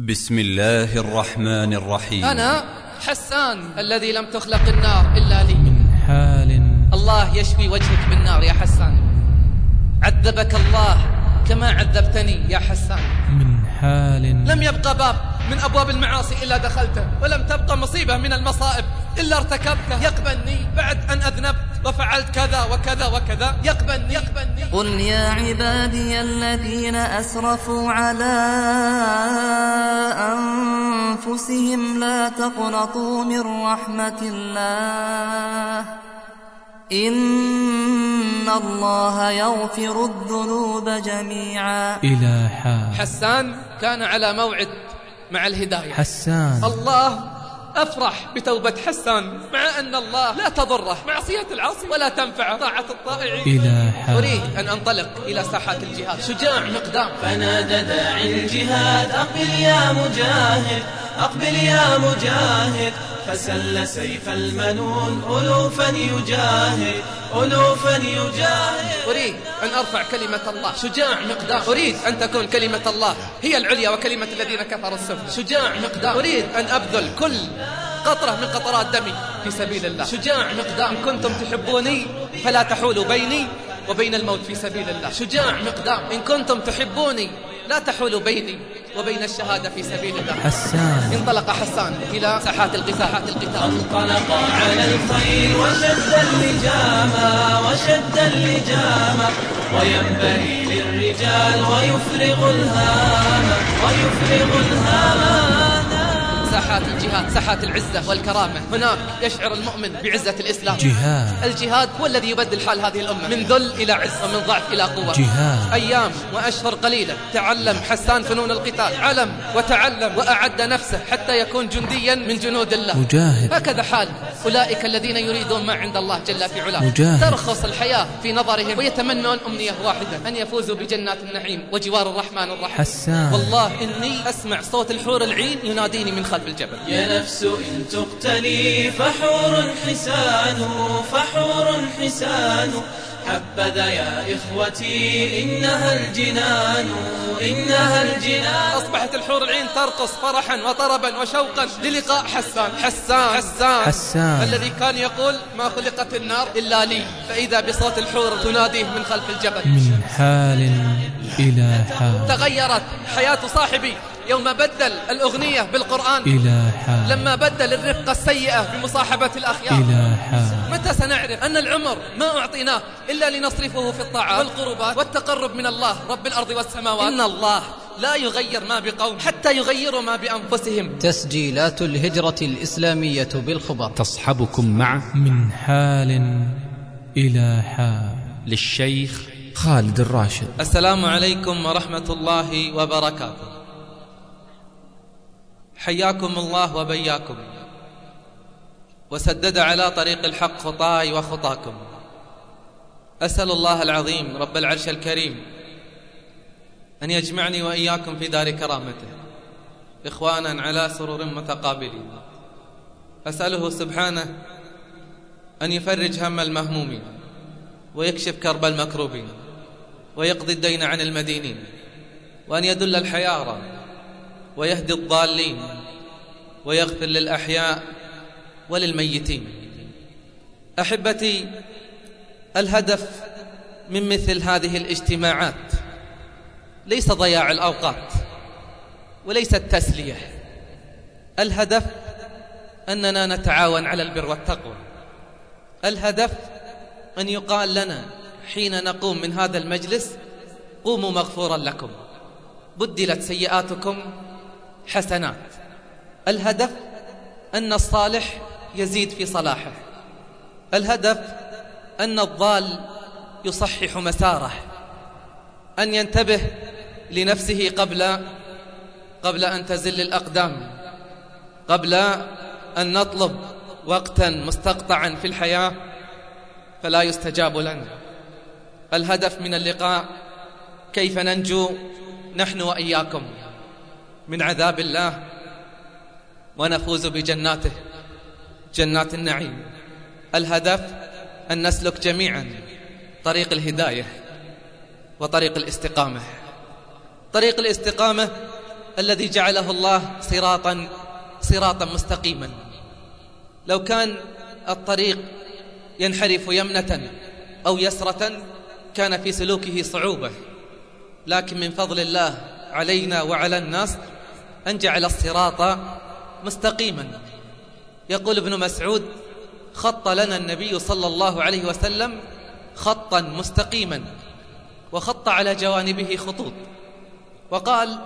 بسم الله الرحمن الرحيم. أنا حسان الذي لم تخلق النار إلا لي. من حال. الله يشفي وجهك من النار يا حسان. عذبك الله كما عذبتني يا حسان. من حال. لم يبقى باب من أبواب المعاصي إلا دخلته ولم تبقى مصيبة من المصائب إلا ارتكبتها يقبلني بعد أن أذنبت. وفعلت كذا وكذا وكذا. يقبلني. يقبلني. قل يا عبادي الذين أسرفوا على أنفسهم لا تقنطوا من رحمة الله. إن الله يغفر الذنوب جميعا. إلى حال. حسان كان على موعد مع الهداية. حسان. الله أفرح بتوبة حسان مع أن الله لا تضره. معصية العاصي. ولا تنفع طاعة الطائعين. إلى حال. أريد أن أنطلق إلى ساحات الجهاد. شجاع مقدام فنادى داعي الجهاد أقبل يا مجاهد أقبل يا مجاهد. فسل سيف المنون ألوفا يجاهد ألوفا يجاهد. أريد أن أرفع كلمة الله. شجاع مقدام أريد أن تكون كلمة الله هي العليا وكلمة الذين كفروا السفل شجاع مقدام أريد أن أبذل كل قطرة من قطرات دمي في سبيل الله. شجاع مقدام إن كنتم تحبوني فلا تحولوا بيني وبين الموت في سبيل الله. شجاع مقدام إن كنتم تحبوني لا تحولوا بيني وبين الشهادة في سبيل الله. حسان. انطلق حسان إلى ساحات القتال. القتال. انطلق على الخير وشد اللجام وشد اللجام. وينبغي للرجال ويفرغ الهام ويفرغ الهام. ساحات الجهاد ساحات العزة والكرامة. هناك يشعر المؤمن بعزة الإسلام. جهاد. الجهاد هو الذي يبدل حال هذه الأمة. من ذل إلى عز ومن ضعف إلى قوة. جهاد. أيام وأشهر قليلة. تعلم حسان فنون القتال. علم وتعلم وأعد نفسه حتى يكون جنديا من جنود الله. مجاهد. هكذا حال أولئك الذين يريدون ما عند الله جل في علاه. مجاهد. ترخص الحياة في نظرهم ويتمنون أمنية واحدة. أن يفوزوا بجنات النعيم وجوار الرحمن الرحيم. حسان. والله إني أسمع صوت الحور العين يناديني من خلف الجبل. يا نفس إن تقتلي فحور حسان فحور حسان حبذا يا إخوتي إنها الجنان إنها الجنان. أصبحت الحور العين ترقص فرحا وطربا وشوقا للقاء حسان. حسان. حسان. حسان. الذي كان يقول ما خلقت النار إلا لي. فإذا بصوت الحور تناديه من خلف الجبل. من حال إلى حال. تغيرت حياة صاحبي. يوم بدل الأغنية بالقرآن إلى حال لما بدل الرفقة السيئة بمصاحبة الأخيار. إلى حال متى سنعرف أن العمر ما أعطيناه إلا لنصرفه في الطاعات والقربات؟ والتقرب من الله رب الأرض والسماوات؟ إن الله لا يغير ما بقوم حتى يغيروا ما بأنفسهم. تسجيلات الهجرة الإسلامية بالخبر. تصحبكم مع من حال إلى حال. للشيخ خالد الراشد. السلام عليكم ورحمة الله وبركاته. حياكم الله وبياكم. وسدد على طريق الحق خطاي وخطاكم. أسأل الله العظيم رب العرش الكريم أن يجمعني وإياكم في دار كرامته. إخوانا على سرور متقابلين. أسأله سبحانه أن يفرج هم المهمومين ويكشف كرب المكروبين ويقضي الدين عن المدينين وأن يدل الحيارى ويهدي الضالين ويغفر للأحياء وللميتين. أحبتي الهدف من مثل هذه الاجتماعات ليس ضياع الأوقات وليس التسلية. الهدف أننا نتعاون على البر والتقوى. الهدف أن يقال لنا حين نقوم من هذا المجلس قوموا مغفورا لكم. بدلت سيئاتكم حسنات الهدف أن الصالح يزيد في صلاحه. الهدف أن الضال يصحح مساره. أن ينتبه لنفسه قبل قبل أن تزل الأقدام. قبل أن نطلب وقتا مستقطعا في الحياة فلا يستجاب لنا. الهدف من اللقاء كيف ننجو نحن وإياكم؟ من عذاب الله. ونفوز بجناته. جنات النعيم. الهدف أن نسلك جميعا طريق الهداية وطريق الاستقامة. طريق الاستقامة الذي جعله الله صراطا صراطا مستقيما. لو كان الطريق ينحرف يمنة أو يسرة كان في سلوكه صعوبة. لكن من فضل الله علينا وعلى الناس أن جعل الصراط مستقيما. يقول ابن مسعود خط لنا النبي صلى الله عليه وسلم خطا مستقيما وخط على جوانبه خطوط وقال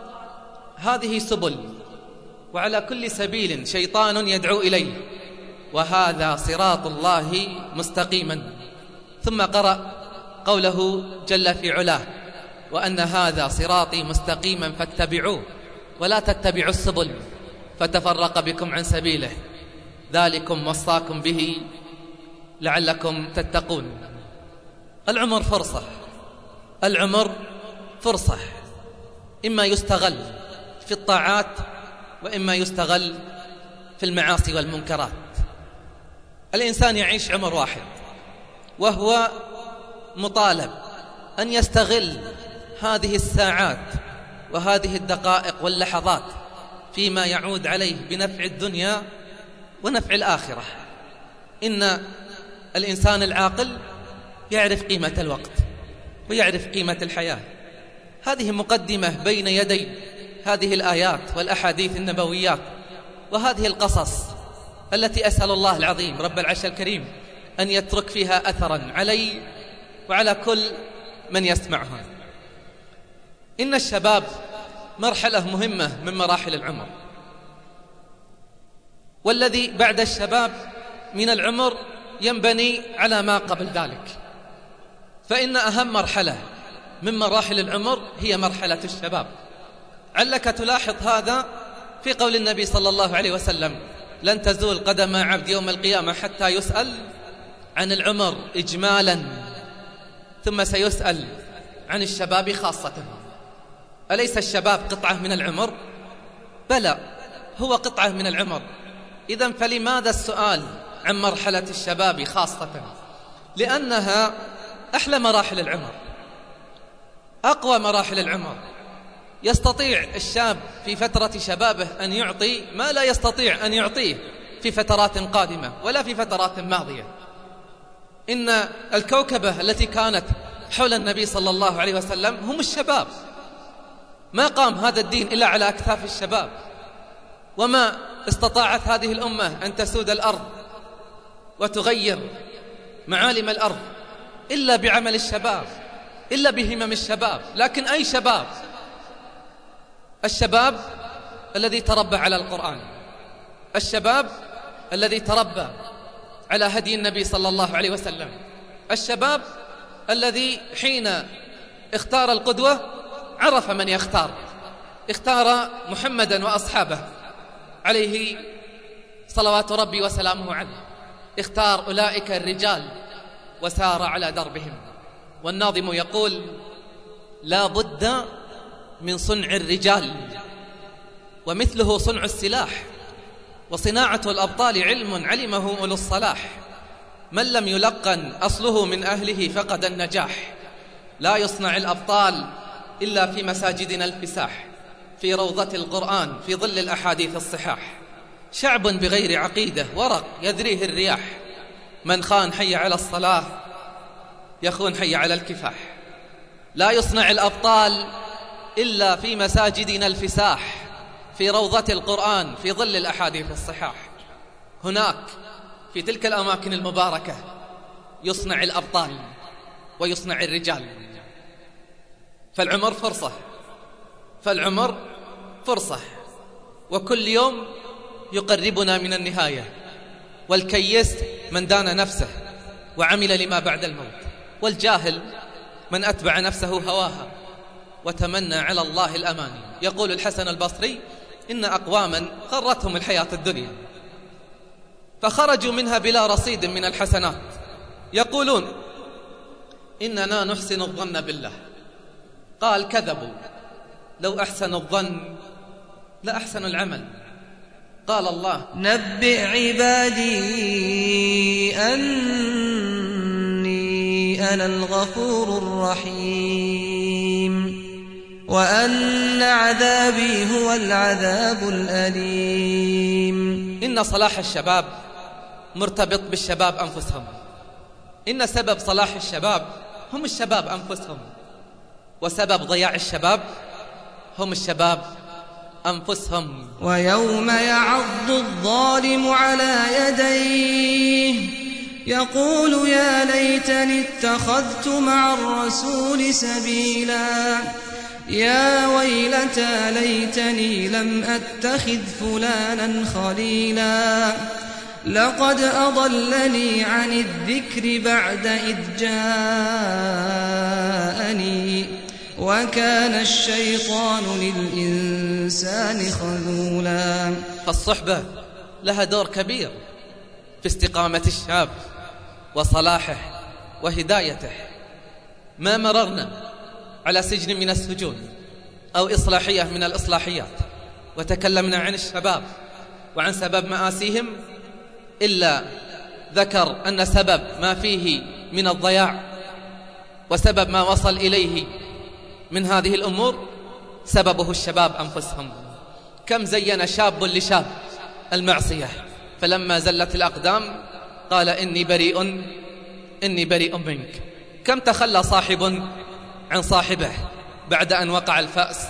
هذه سبل وعلى كل سبيل شيطان يدعو إليه وهذا صراط الله مستقيما. ثم قرأ قوله جل في علاه وأن هذا صراطي مستقيما فاتبعوه. ولا تتبعوا السبل فتفرق بكم عن سبيله. ذلكم وصاكم به لعلكم تتقون. العمر فرصة. العمر فرصة. إما يستغل في الطاعات وإما يستغل في المعاصي والمنكرات. الإنسان يعيش عمر واحد وهو مطالب أن يستغل هذه الساعات وهذه الدقائق واللحظات فيما يعود عليه بنفع الدنيا ونفع الآخرة. إن الإنسان العاقل يعرف قيمة الوقت ويعرف قيمة الحياة. هذه مقدمة بين يدي هذه الآيات والأحاديث النبويات وهذه القصص التي أسأل الله العظيم رب العرش الكريم أن يترك فيها أثرا علي وعلى كل من يسمعها. إن الشباب مرحلة مهمة من مراحل العمر. والذي بعد الشباب من العمر ينبني على ما قبل ذلك. فإن أهم مرحلة من مراحل العمر هي مرحلة الشباب. علك تلاحظ هذا في قول النبي صلى الله عليه وسلم لن تزول قدم عبد يوم القيامة حتى يسأل عن العمر إجمالا ثم سيسأل عن الشباب خاصة. أليس الشباب قطعة من العمر؟ بلى هو قطعة من العمر. إذا فلماذا السؤال عن مرحلة الشباب خاصة؟ لأنها أحلى مراحل العمر. أقوى مراحل العمر. يستطيع الشاب في فترة شبابه أن يعطي ما لا يستطيع أن يعطيه في فترات قادمة ولا في فترات ماضية. إن الكوكبة التي كانت حول النبي صلى الله عليه وسلم هم الشباب. ما قام هذا الدين إلا على أكتاف الشباب. وما استطاعت هذه الأمة أن تسود الأرض وتغير معالم الأرض إلا بعمل الشباب إلا بهمم الشباب. لكن أي شباب؟ الشباب الذي تربى على القرآن. الشباب الذي تربى على هدي النبي صلى الله عليه وسلم. الشباب الذي حين اختار القدوة عرف من يختار. اختار محمدا وأصحابه عليه صلوات ربي وسلامه عليه. اختار أولئك الرجال وسار على دربهم. والناظم يقول لا بد من صنع الرجال ومثله صنع السلاح وصناعة الأبطال علم علمه أولو الصلاح. من لم يلقن أصله من أهله فقد النجاح. لا يصنع الأبطال إلا في مساجدنا الفساح في روضة القرآن في ظل الأحاديث الصحاح. شعب بغير عقيدة ورق يذريه الرياح. من خان حي على الصلاة يخون حي على الكفاح. لا يصنع الأبطال إلا في مساجدنا الفساح في روضة القرآن في ظل الأحاديث الصحاح. هناك في تلك الأماكن المباركة يصنع الأبطال ويصنع الرجال. فالعمر فرصة. فالعمر فرصة. وكل يوم يقربنا من النهاية. والكيس من دان نفسه وعمل لما بعد الموت. والجاهل من أتبع نفسه هواها وتمنى على الله الأماني يقول الحسن البصري إن أقواما غرتهم الحياة الدنيا. فخرجوا منها بلا رصيد من الحسنات. يقولون إننا نحسن الظن بالله. قال كذبوا. لو أحسن الظن لأحسن العمل. قال الله نبئ عبادي أني أنا الغفور الرحيم وأن عذابي هو العذاب الأليم. إن صلاح الشباب مرتبط بالشباب أنفسهم. إن سبب صلاح الشباب هم الشباب أنفسهم. وسبب ضياع الشباب هم الشباب أنفسهم. ويوم يعض الظالم على يديه يقول يا ليتني اتخذت مع الرسول سبيلا. يا ويلتى ليتني لم أتخذ فلانا خليلا. لقد أضلني عن الذكر بعد إذ جاءني. وكان الشيطان للإنسان خذولا. فالصحبة لها دور كبير في استقامة الشاب وصلاحه وهدايته. ما مررنا على سجن من السجون أو إصلاحية من الإصلاحيات. وتكلمنا عن الشباب وعن سبب مآسيهم إلا ذكر أن سبب ما فيه من الضياع وسبب ما وصل إليه من هذه الأمور سببه الشباب أنفسهم. كم زين شاب لشاب المعصية. فلما زلت الأقدام قال إني بريء إني بريء منك. كم تخلى صاحب عن صاحبه بعد أن وقع الفأس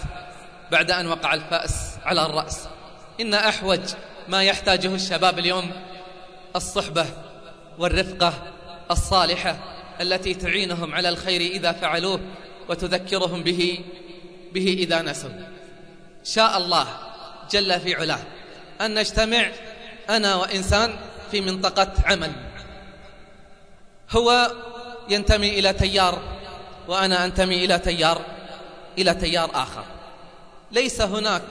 بعد أن وقع الفأس على الرأس. إن أحوج ما يحتاجه الشباب اليوم الصحبة والرفقة الصالحة التي تعينهم على الخير إذا فعلوه. وتذكرهم به به إذا نسوا. شاء الله جل في علاه أن نجتمع أنا وإنسان في منطقة عمل. هو ينتمي إلى تيار وأنا أنتمي إلى تيار إلى تيار آخر. ليس هناك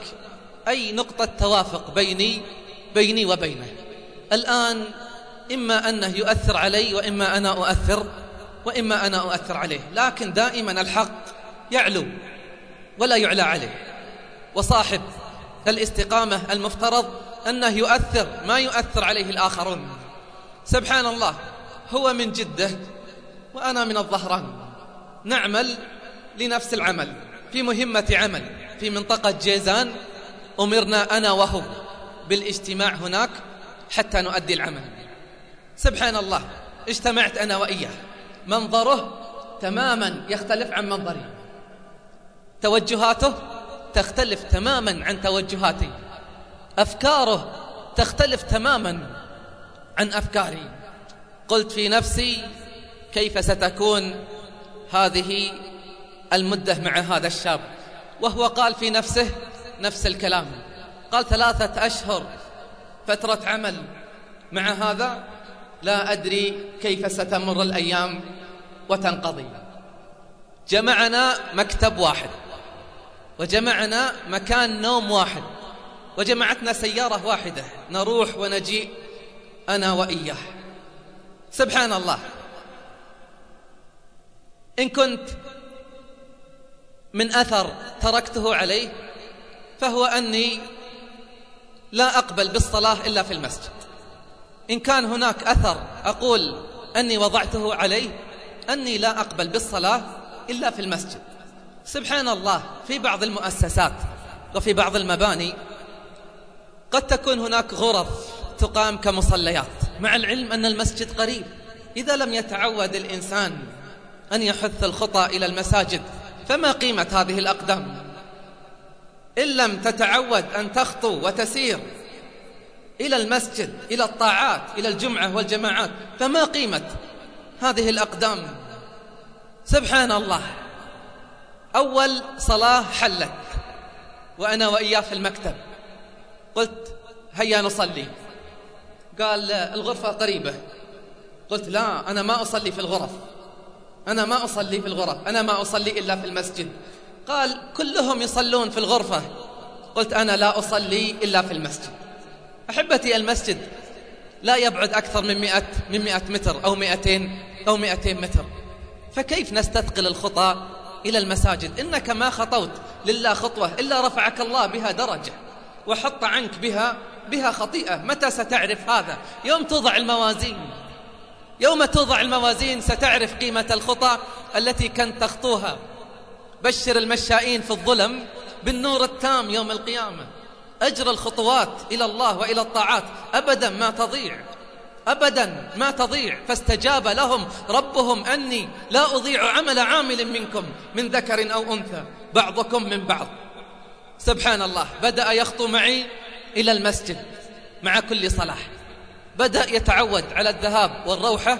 أي نقطة توافق بيني بيني وبينه. الآن إما أنه يؤثر علي وإما أنا أؤثر وإما أنا أؤثر عليه. لكن دائما الحق يعلو ولا يعلى عليه. وصاحب الاستقامة المفترض أنه يؤثر ما يؤثر عليه الآخرون. سبحان الله هو من جدة وأنا من الظهران. نعمل لنفس العمل في مهمة عمل في منطقة جيزان أمرنا أنا وهو بالاجتماع هناك حتى نؤدي العمل. سبحان الله اجتمعت أنا وإياه. منظره تماما يختلف عن منظري توجهاته تختلف تماما عن توجهاتي أفكاره تختلف تماما عن أفكاري قلت في نفسي كيف ستكون هذه المدة مع هذا الشاب؟ وهو قال في نفسه نفس الكلام. قال ثلاثة أشهر فترة عمل مع هذا لا أدري كيف ستمر الأيام وتنقضي. جمعنا مكتب واحد وجمعنا مكان نوم واحد وجمعتنا سيارة واحدة نروح ونجيء أنا وإياه. سبحان الله. إن كنت من أثر تركته عليه فهو أني لا أقبل بالصلاة إلا في المسجد. إن كان هناك أثر أقول أني وضعته عليه أني لا أقبل بالصلاة إلا في المسجد. سبحان الله في بعض المؤسسات وفي بعض المباني قد تكون هناك غرف تقام كمصليات. مع العلم أن المسجد قريب. إذا لم يتعود الإنسان أن يحث الخطى إلى المساجد فما قيمة هذه الأقدام؟ إن لم تتعود أن تخطو وتسير إلى المسجد إلى الطاعات إلى الجمعة والجماعات فما قيمة هذه الأقدام؟ سبحان الله. أول صلاة حلت وأنا وإياه في المكتب. قلت هيا نصلي. قال الغرفة قريبة. قلت لا أنا ما أصلي في الغرف. أنا ما أصلي في الغرف. أنا ما أصلي إلا في المسجد. قال كلهم يصلون في الغرفة. قلت أنا لا أصلي إلا في المسجد. أحبتي المسجد لا يبعد أكثر من مئة, من مئة متر أو مئتين أو مئتين متر. فكيف نستثقل الخطى إلى المساجد؟ إنك ما خطوت لله خطوة إلا رفعك الله بها درجة وحط عنك بها بها خطيئة. متى ستعرف هذا؟ يوم توضع الموازين. يوم توضع الموازين ستعرف قيمة الخطى التي كنت تخطوها. بشر المشائين في الظلم بالنور التام يوم القيامة. أجر الخطوات إلى الله وإلى الطاعات. أبدا ما تضيع. أبدا ما تضيع. فاستجاب لهم ربهم أني لا أضيع عمل عامل منكم من ذكر أو أنثى. بعضكم من بعض. سبحان الله. بدأ يخطو معي إلى المسجد مع كل صلاح. بدأ يتعود على الذهاب والروحة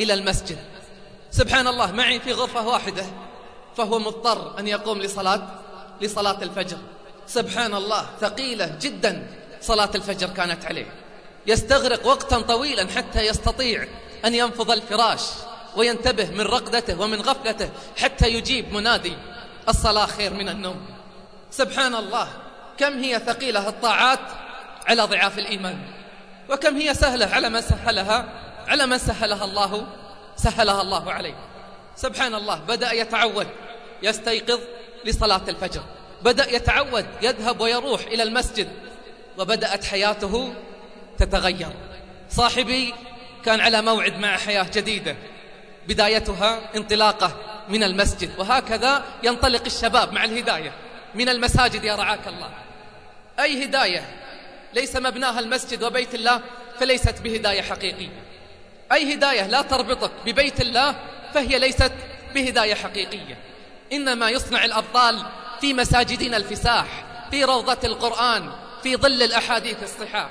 إلى المسجد. سبحان الله. معي في غرفة واحدة. فهو مضطر أن يقوم لصلاة لصلاة الفجر. سبحان الله ثقيلة جدا. صلاة الفجر كانت عليه. يستغرق وقتا طويلا حتى يستطيع أن ينفض الفراش وينتبه من رقدته ومن غفلته حتى يجيب منادي الصلاة خير من النوم. سبحان الله كم هي ثقيلة الطاعات على ضعاف الإيمان. وكم هي سهلة على من سهلها على من سهلها الله سهلها الله عليه. سبحان الله بدأ يتعود يستيقظ لصلاة الفجر. بدأ يتعود يذهب ويروح إلى المسجد وبدأت حياته تتغير. صاحبي كان على موعد مع حياة جديدة. بدايتها انطلاقة من المسجد وهكذا ينطلق الشباب مع الهداية. من المساجد يا رعاك الله. أي هداية؟ ليس مبناها المسجد وبيت الله فليست بهداية حقيقية. أي هداية؟ لا تربطك ببيت الله فهي ليست بهداية حقيقية. إنما يصنع الأبطال في مساجدنا الفساح في روضة القرآن في ظل الأحاديث الصحاح.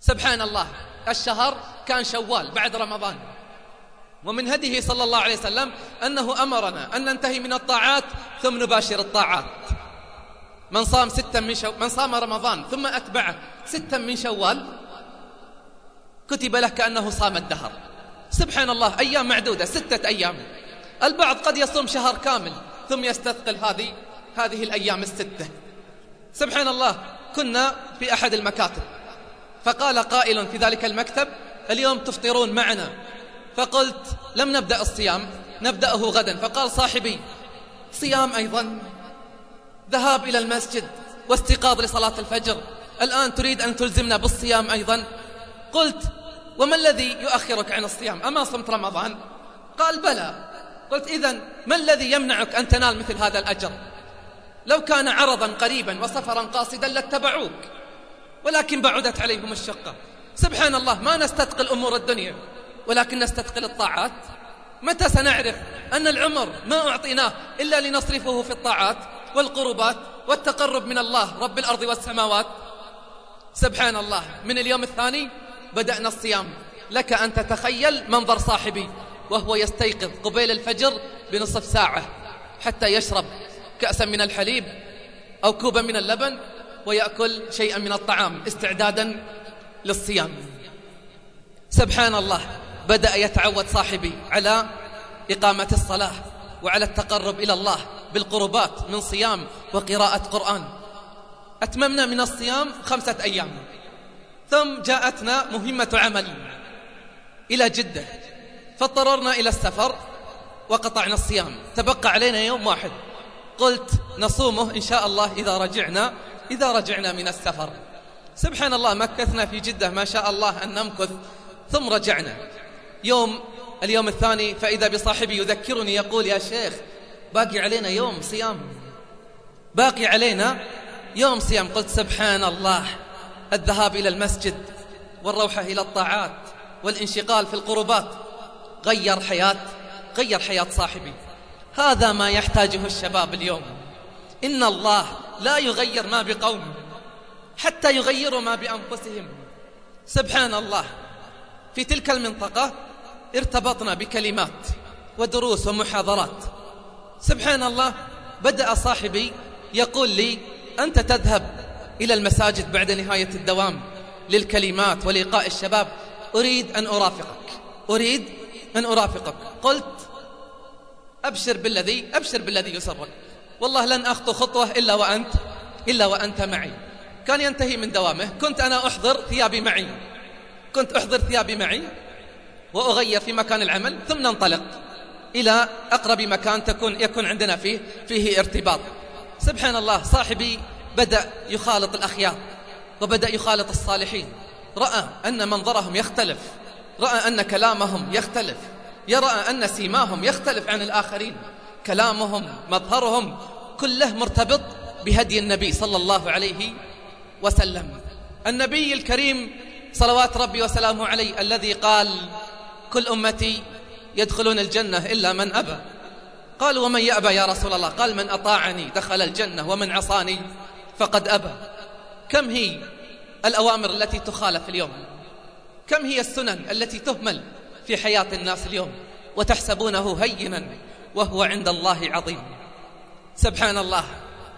سبحان الله الشهر كان شوال بعد رمضان. ومن هديه صلى الله عليه وسلم أنه أمرنا أن ننتهي من الطاعات ثم نباشر الطاعات. من صام ستا من شو... من صام رمضان ثم أتبعه ستا من شوال كتب له كأنه صام الدهر. سبحان الله أيام معدودة ستة أيام. البعض قد يصوم شهر كامل ثم يستثقل هذه هذه الأيام الستة. سبحان الله كنا في أحد المكاتب. فقال قائل في ذلك المكتب اليوم تفطرون معنا. فقلت لم نبدأ الصيام نبدأه غدا. فقال صاحبي صيام أيضا. ذهاب إلى المسجد واستيقاظ لصلاة الفجر. الآن تريد أن تلزمنا بالصيام أيضا؟ قلت وما الذي يؤخرك عن الصيام؟ أما صمت رمضان. قال بلى. قلت إذن ما الذي يمنعك أن تنال مثل هذا الأجر؟ لو كان عرضا قريبا وسفرا قاصدا لاتبعوك ولكن بعدت عليهم الشقة. سبحان الله ما نستثقل أمور الدنيا ولكن نستثقل الطاعات. متى سنعرف أن العمر ما أعطيناه إلا لنصرفه في الطاعات والقربات والتقرب من الله رب الأرض والسماوات؟ سبحان الله. من اليوم الثاني بدأنا الصيام. لك أن تتخيل منظر صاحبي. وهو يستيقظ قبيل الفجر بنصف ساعة حتى يشرب كأسا من الحليب أو كوبا من اللبن ويأكل شيئا من الطعام استعدادا للصيام. سبحان الله بدأ يتعود صاحبي على إقامة الصلاة وعلى التقرب إلى الله بالقربات من صيام وقراءة قرآن. أتممنا من الصيام خمسة أيام ثم جاءتنا مهمة عمل إلى جدة. فاضطررنا إلى السفر وقطعنا الصيام. تبقى علينا يوم واحد. قلت نصومه إن شاء الله إذا رجعنا إذا رجعنا من السفر. سبحان الله مكثنا في جدة ما شاء الله أن نمكث ثم رجعنا. يوم اليوم الثاني فإذا بصاحبي يذكرني يقول يا شيخ باقي علينا يوم صيام. باقي علينا يوم صيام. قلت سبحان الله الذهاب إلى المسجد والروحة إلى الطاعات والانشغال في القربات. غير حياة غير حياة صاحبي. هذا ما يحتاجه الشباب اليوم. إن الله لا يغير ما بقوم حتى يغيروا ما بأنفسهم. سبحان الله. في تلك المنطقة ارتبطنا بكلمات ودروس ومحاضرات. سبحان الله. بدأ صاحبي يقول لي أنت تذهب إلى المساجد بعد نهاية الدوام للكلمات ولقاء الشباب. أريد أن أرافقك. أريد أن أرافقك. قلت أبشر بالذي أبشر بالذي يسرك. والله لن أخطو خطوة إلا وأنت إلا وأنت معي. كان ينتهي من دوامه. كنت أنا أحضر ثيابي معي. كنت أحضر ثيابي معي وأغير في مكان العمل ثم ننطلق إلى أقرب مكان تكون يكون عندنا فيه فيه ارتباط. سبحان الله صاحبي بدأ يخالط الأخيار وبدأ يخالط الصالحين. رأى أن منظرهم يختلف. رأى أن كلامهم يختلف. يرى أن سيماهم يختلف عن الآخرين. كلامهم مظهرهم كله مرتبط بهدي النبي صلى الله عليه وسلم. النبي الكريم صلوات ربي وسلامه عليه الذي قال كل أمتي يدخلون الجنة إلا من أبى. قالوا ومن يأبى يا رسول الله؟ قال من أطاعني دخل الجنة ومن عصاني فقد أبى. كم هي الأوامر التي تخالف اليوم؟ كم هي السنن التي تهمل في حياة الناس اليوم وتحسبونه هينا وهو عند الله عظيم. سبحان الله.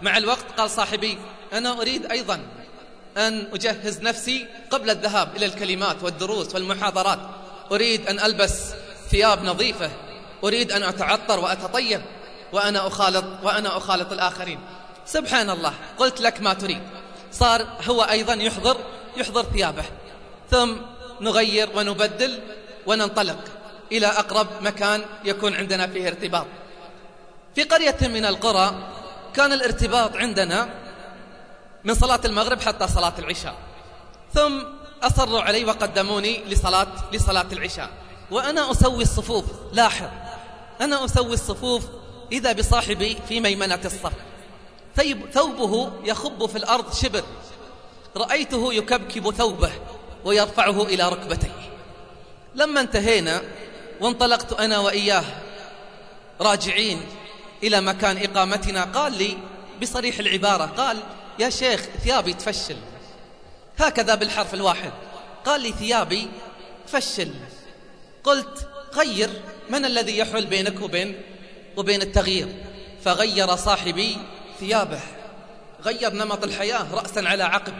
مع الوقت قال صاحبي أنا أريد أيضا أن أجهز نفسي قبل الذهاب إلى الكلمات والدروس والمحاضرات. أريد أن ألبس ثياب نظيفة. أريد أن أتعطر وأتطيب وأنا أخالط, وأنا أخالط الآخرين. سبحان الله. قلت لك ما تريد. صار هو أيضا يحضر يحضر ثيابه. ثم نغير ونبدل وننطلق إلى أقرب مكان يكون عندنا فيه ارتباط. في قرية من القرى كان الارتباط عندنا من صلاة المغرب حتى صلاة العشاء. ثم أصروا علي وقدموني لصلاة, لصلاة العشاء. وأنا أسوي الصفوف. لاحظ. أنا أسوي الصفوف إذا بصاحبي في ميمنة الصف. ثوبه يخب في الأرض شبر. رأيته يكبكب ثوبه. ويرفعه إلى ركبتيه. لما انتهينا وانطلقت أنا وإياه راجعين إلى مكان إقامتنا قال لي بصريح العبارة قال يا شيخ ثيابي تفشل. هكذا بالحرف الواحد. قال لي ثيابي تفشل. قلت غير من الذي يحول بينك وبين وبين التغيير؟ فغير صاحبي ثيابه. غير نمط الحياة رأسا على عقب.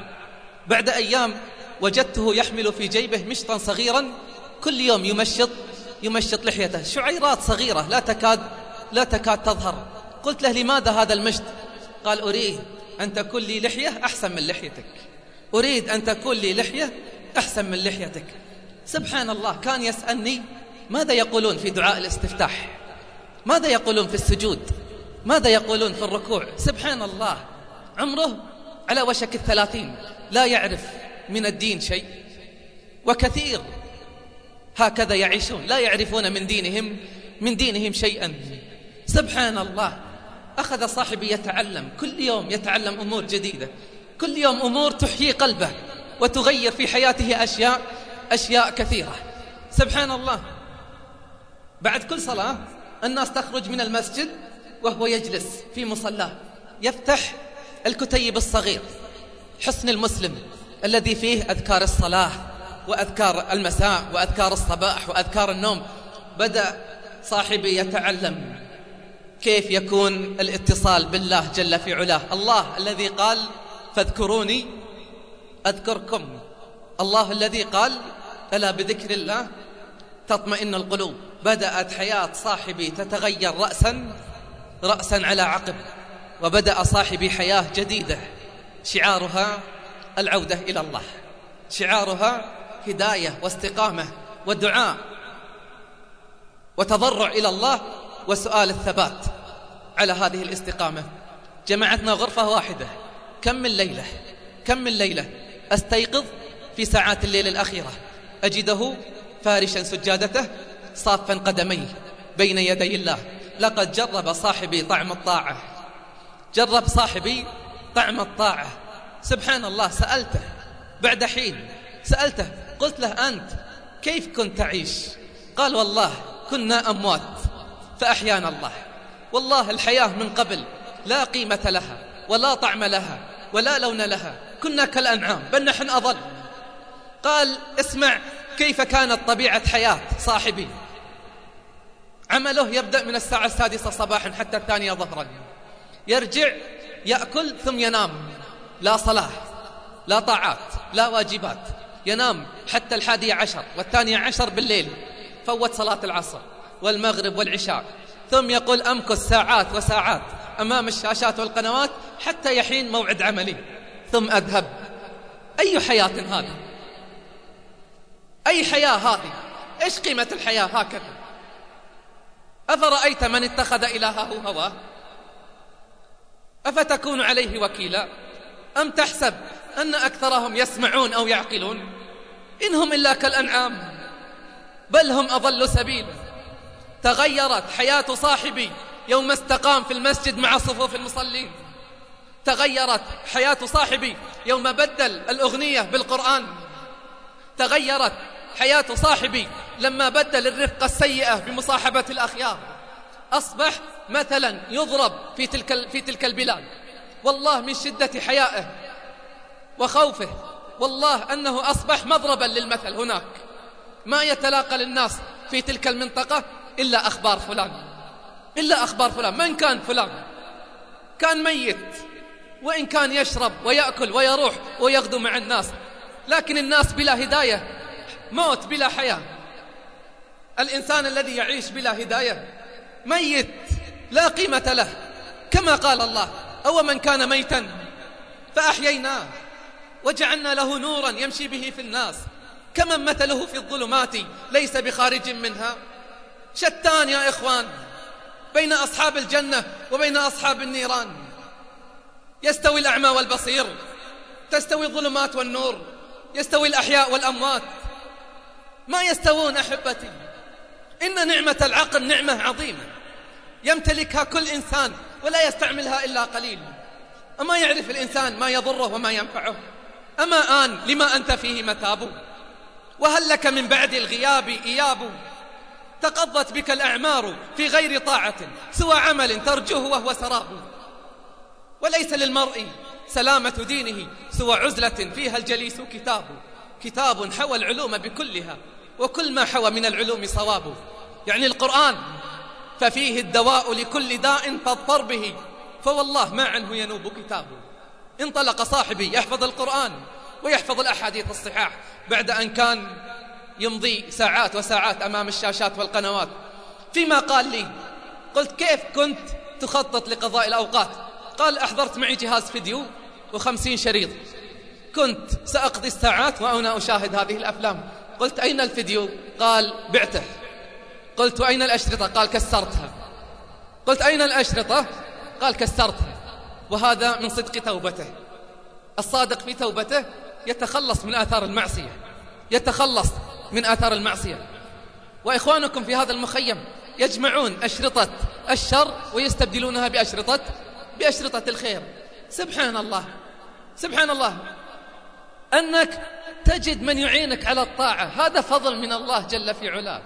بعد أيام وجدته يحمل في جيبه مشطا صغيرا كل يوم يمشط يمشط لحيته. شعيرات صغيرة لا تكاد لا تكاد تظهر. قلت له لماذا هذا المشط؟ قال أريد أن تكون لي لحية أحسن من لحيتك. أريد أن تكون لي لحية أحسن من لحيتك. سبحان الله كان يسألني ماذا يقولون في دعاء الاستفتاح؟ ماذا يقولون في السجود؟ ماذا يقولون في الركوع؟ سبحان الله عمره على وشك الثلاثين لا يعرف. من الدين شيء. وكثير. هكذا يعيشون. لا يعرفون من دينهم من دينهم شيئا. سبحان الله أخذ صاحبي يتعلم. كل يوم يتعلم أمور جديدة. كل يوم أمور تحيي قلبه وتغير في حياته أشياء أشياء كثيرة. سبحان الله بعد كل صلاة الناس تخرج من المسجد وهو يجلس في مصلاه. يفتح الكتيب الصغير. حسن المسلم. الذي فيه أذكار الصلاة وأذكار المساء وأذكار الصباح وأذكار النوم. بدأ صاحبي يتعلم كيف يكون الاتصال بالله جل في علاه. الله الذي قال فاذكروني أذكركم. الله الذي قال ألا بذكر الله تطمئن القلوب. بدأت حياة صاحبي تتغير رأسا رأسا على عقب. وبدأ صاحبي حياة جديدة. شعارها العودة إلى الله. شعارها هداية واستقامة ودعاء وتضرع إلى الله وسؤال الثبات على هذه الاستقامة. جمعتنا غرفة واحدة. كم من ليلة؟ كم من ليلة؟ أستيقظ في ساعات الليل الأخيرة. أجده فارشا سجادته صافا قدميه بين يدي الله. لقد جرب صاحبي طعم الطاعة. جرب صاحبي طعم الطاعة. سبحان الله سألته بعد حين سألته قلت له أنت كيف كنت تعيش؟ قال والله كنا أموات فأحيانا الله. والله الحياة من قبل لا قيمة لها ولا طعم لها ولا لون لها كنا كالأنعام بل نحن أضل. قال اسمع كيف كانت طبيعة حياة صاحبي. عمله يبدأ من الساعة السادسة صباحا حتى الثانية ظهرا. يرجع يأكل ثم ينام. لا صلاة لا طاعات لا واجبات. ينام حتى الحادية عشر والثانية عشر بالليل. فوت صلاة العصر والمغرب والعشاء. ثم يقول أمكث ساعات وساعات أمام الشاشات والقنوات حتى يحين موعد عملي. ثم أذهب. أي حياة هذه؟ أي حياة هذه؟ إيش قيمة الحياة هكذا؟ أفرأيت من اتخذ إلهه هواه؟ أفتكون عليه وكيلا؟ أم تحسب أن أكثرهم يسمعون أو يعقلون؟ إنهم إلا كالأنعام بل هم أضل سبيلا تغيرت حياة صاحبي يوم استقام في المسجد مع صفوف المصلين. تغيرت حياة صاحبي يوم بدل الأغنية بالقرآن. تغيرت حياة صاحبي لما بدل الرفقة السيئة بمصاحبة الأخيار. أصبح مثلا يضرب في تلك, في تلك البلاد. والله من شدة حيائه وخوفه والله أنه أصبح مضربا للمثل هناك. ما يتلاقى للناس في تلك المنطقة إلا أخبار فلان إلا أخبار فلان من كان فلان؟ كان ميت وإن كان يشرب ويأكل ويروح ويغدو مع الناس. لكن الناس بلا هداية موت بلا حياة. الإنسان الذي يعيش بلا هداية ميت لا قيمة له كما قال الله. أو من كان ميتا فأحييناه وجعلنا له نورا يمشي به في الناس. كمن مثله في الظلمات ليس بخارج منها. شتان يا إخوان بين أصحاب الجنة وبين أصحاب النيران. يستوي الأعمى والبصير تستوي الظلمات والنور يستوي الأحياء والأموات. ما يستوون أحبتي إن نعمة العقل نعمة عظيمة. يمتلكها كل إنسان ولا يستعملها إلا قليل. أما يعرف الإنسان ما يضره وما ينفعه. أما آن لما أنت فيه متاب؟ وهل لك من بعد الغياب إياب؟ تقضت بك الأعمار في غير طاعة سوى عمل ترجوه وهو سراب. وليس للمرء سلامة دينه سوى عزلة فيها الجليس كتاب. كتاب حوى العلوم بكلها وكل ما حوى من العلوم صواب. يعني القرآن ففيه الدواء لكل داء فاضطر به. فوالله ما عنه ينوب كتابه. انطلق صاحبي يحفظ القرآن ويحفظ الأحاديث الصحاح. بعد أن كان يمضي ساعات وساعات أمام الشاشات والقنوات. فيما قال لي قلت كيف كنت تخطط لقضاء الأوقات؟ قال أحضرت معي جهاز فيديو وخمسين شريط. كنت سأقضي الساعات وأنا أشاهد هذه الأفلام. قلت أين الفيديو؟ قال بعته. قلت أين الأشرطة؟ قال كسرتها. قلت أين الأشرطة؟ قال كسرتها. وهذا من صدق توبته. الصادق في توبته يتخلص من آثار المعصية. يتخلص من آثار المعصية. وإخوانكم في هذا المخيم يجمعون أشرطة الشر ويستبدلونها بأشرطة بأشرطة الخير. سبحان الله. سبحان الله. أنك تجد من يعينك على الطاعة. هذا فضل من الله جل في علاه.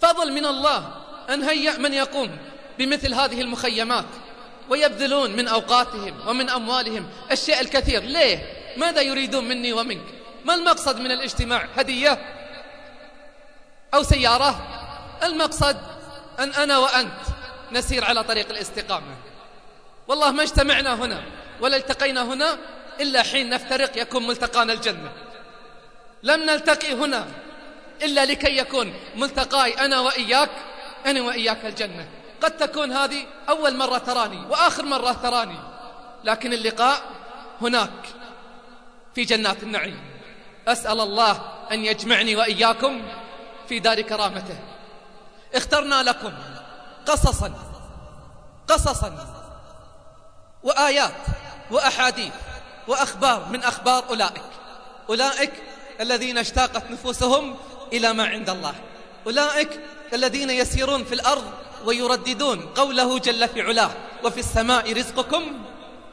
فضل من الله أن هيأ من يقوم بمثل هذه المخيمات ويبذلون من أوقاتهم ومن أموالهم الشيء الكثير ليه؟ ماذا يريدون مني ومنك؟ ما المقصد من الاجتماع؟ هدية؟ أو سيارة؟ المقصد أن أنا وأنت نسير على طريق الاستقامة والله ما اجتمعنا هنا ولا التقينا هنا إلا حين نفترق يكون ملتقانا الجنة لم نلتقي هنا إلا لكي يكون ملتقاي أنا وإياك أنا وإياك الجنة. قد تكون هذه أول مرة تراني وآخر مرة تراني لكن اللقاء هناك في جنات النعيم. أسأل الله أن يجمعني وإياكم في دار كرامته اخترنا لكم قصصا قصصا وآيات وأحاديث وأخبار من أخبار أولئك. أولئك الذين اشتاقت نفوسهم إلى ما عند الله. أولئك الذين يسيرون في الأرض ويرددون قوله جل في علاه وفي السماء رزقكم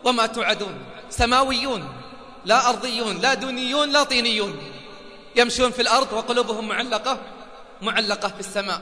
وما توعدون. سماويون لا أرضيون لا دونيون لا طينيون. يمشون في الأرض وقلوبهم معلقة معلقة في السماء.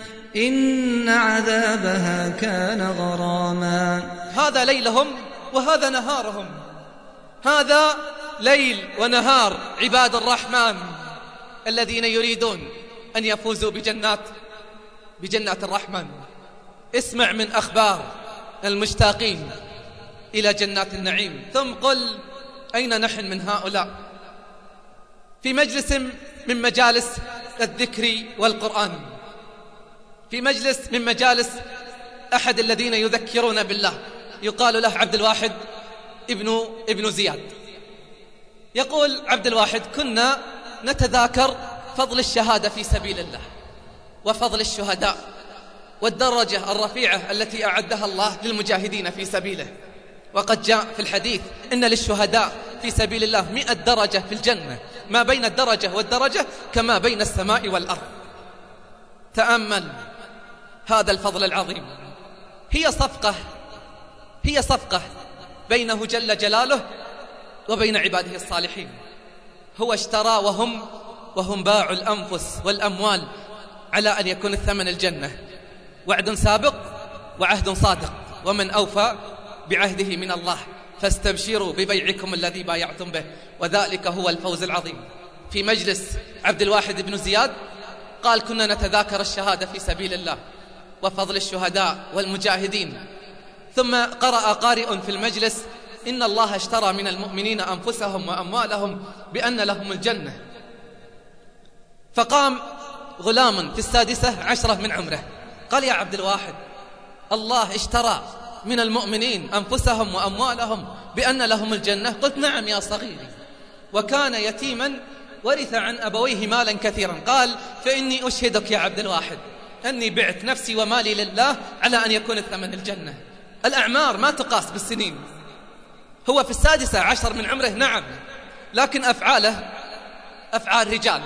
إن عذابها كان غراما. هذا ليلهم وهذا نهارهم. هذا ليل ونهار عباد الرحمن الذين يريدون أن يفوزوا بجنات بجنات الرحمن. اسمع من أخبار المشتاقين إلى جنات النعيم. ثم قل أين نحن من هؤلاء؟ في مجلس من مجالس الذكر والقرآن. في مجلس من مجالس أحد الذين يذكرون بالله. يقال له عبد الواحد ابن ابن زياد. يقول عبد الواحد كنا نتذاكر فضل الشهادة في سبيل الله وفضل الشهداء والدرجة الرفيعة التي أعدها الله للمجاهدين في سبيله. وقد جاء في الحديث إن للشهداء في سبيل الله مئة درجة في الجنة ما بين الدرجة والدرجة كما بين السماء والأرض. تأمل. هذا الفضل العظيم. هي صفقة هي صفقة بينه جل جلاله وبين عباده الصالحين. هو اشترى وهم وهم باعوا الأنفس والأموال على أن يكون الثمن الجنة. وعد سابق وعهد صادق. ومن أوفى بعهده من الله. فاستبشروا ببيعكم الذي بايعتم به. وذلك هو الفوز العظيم. في مجلس عبد الواحد بن زياد قال كنا نتذاكر الشهادة في سبيل الله. وفضل الشهداء والمجاهدين. ثم قرأ قارئ في المجلس إن الله اشترى من المؤمنين أنفسهم وأموالهم بأن لهم الجنة. فقام غلام في السادسة عشرة من عمره. قال يا عبد الواحد الله اشترى من المؤمنين أنفسهم وأموالهم بأن لهم الجنة؟ قلت نعم يا صغيري. وكان يتيما ورث عن أبويه مالا كثيرا. قال فإني أشهدك يا عبد الواحد. أني بعت نفسي ومالي لله على أن يكون الثمن الجنة. الأعمار ما تقاس بالسنين. هو في السادسة عشر من عمره نعم. لكن أفعاله أفعال رجال.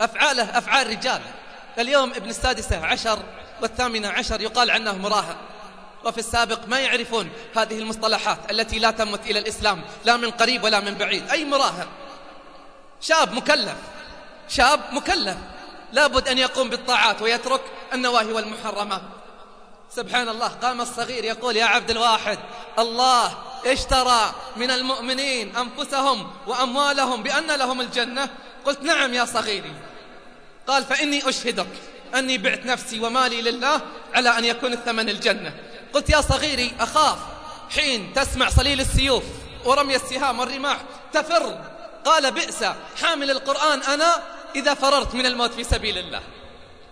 أفعاله أفعال رجال. اليوم ابن السادسة عشر والثامنة عشر يقال عنه مراهق. وفي السابق ما يعرفون هذه المصطلحات التي لا تمت إلى الإسلام لا من قريب ولا من بعيد. أي مراهق؟ شاب مكلف. شاب مكلف. لابد أن يقوم بالطاعات ويترك النواهي والمحرمات. سبحان الله قام الصغير يقول يا عبد الواحد الله اشترى من المؤمنين أنفسهم وأموالهم بأن لهم الجنة. قلت نعم يا صغيري. قال فإني أشهدك أني بعت نفسي ومالي لله على أن يكون الثمن الجنة. قلت يا صغيري أخاف حين تسمع صليل السيوف ورمي السهام والرماح تفر. قال بئس حامل القرآن أنا إذا فررت من الموت في سبيل الله.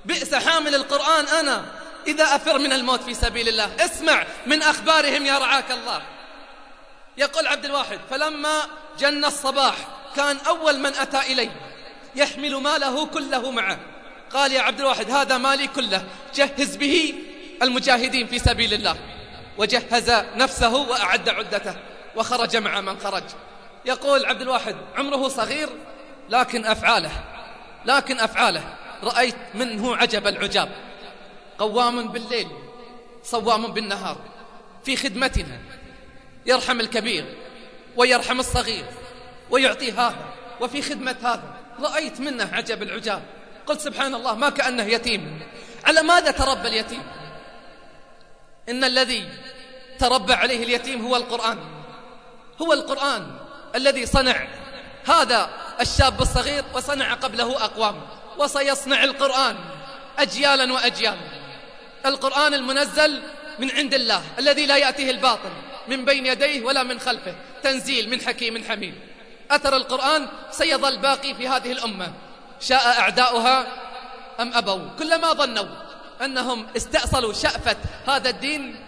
بئس حامل القرآن أنا إذا أفر من الموت في سبيل الله. اسمع من أخبارهم يا رعاك الله. يقول عبد الواحد فلما جن الصباح كان أول من أتى إلي يحمل ماله كله معه. قال يا عبد الواحد هذا مالي كله جهز به المجاهدين في سبيل الله. وجهز نفسه وأعد عدته وخرج مع من خرج. يقول عبد الواحد عمره صغير لكن أفعاله لكن أفعاله رأيت منه عجب العجاب. قوام بالليل صوام بالنهار في خدمتنا. يرحم الكبير ويرحم الصغير ويعطي هذا وفي خدمة هذا رأيت منه عجب العجاب. قلت سبحان الله ما كأنه يتيم. على ماذا تربى اليتيم؟ إن الذي تربى عليه اليتيم هو القرآن. هو القرآن الذي صنع هذا الشاب الصغير وصنع قبله أقوام وسيصنع القرآن أجيالا وأجيالا القرآن المنزل من عند الله الذي لا يأتيه الباطل من بين يديه ولا من خلفه. تنزيل من حكيم حميد. أثر القرآن سيظل باقي في هذه الأمة. شاء أعداؤها أم أبوا؟ كلما ظنوا أنهم استأصلوا شأفة هذا الدين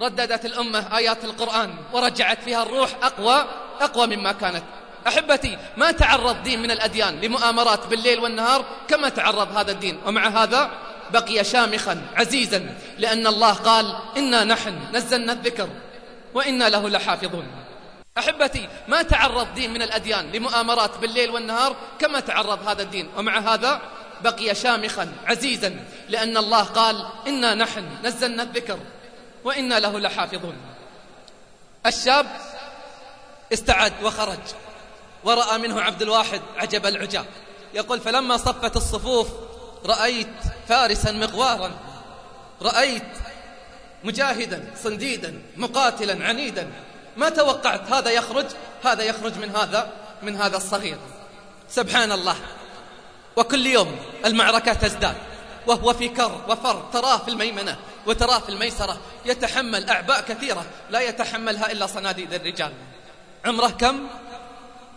رددت الأمة آيات القرآن ورجعت فيها الروح أقوى أقوى مما كانت. أحبتي ما تعرض دين من الأديان لمؤامرات بالليل والنهار كما تعرض هذا الدين. ومع هذا بقي شامخا عزيزا لأن الله قال إنا نحن نزلنا الذكر وإنا له لحافظون. أحبتي ما تعرض دين من الأديان لمؤامرات بالليل والنهار كما تعرض هذا الدين. ومع هذا بقي شامخا عزيزا لأن الله قال إنا نحن نزلنا الذكر وإنا له لحافظون. الشاب استعد وخرج. ورأى منه عبد الواحد عجب العجاب. يقول فلما صفت الصفوف رأيت فارسا مغوارا رأيت مجاهدا صنديدا مقاتلا عنيدا. ما توقعت؟ هذا يخرج؟ هذا يخرج من هذا من هذا الصغير. سبحان الله. وكل يوم المعركة تزداد. وهو في كر وفر تراه في الميمنة وتراه في الميسرة. يتحمل أعباء كثيرة لا يتحملها إلا صناديد الرجال. عمره كم؟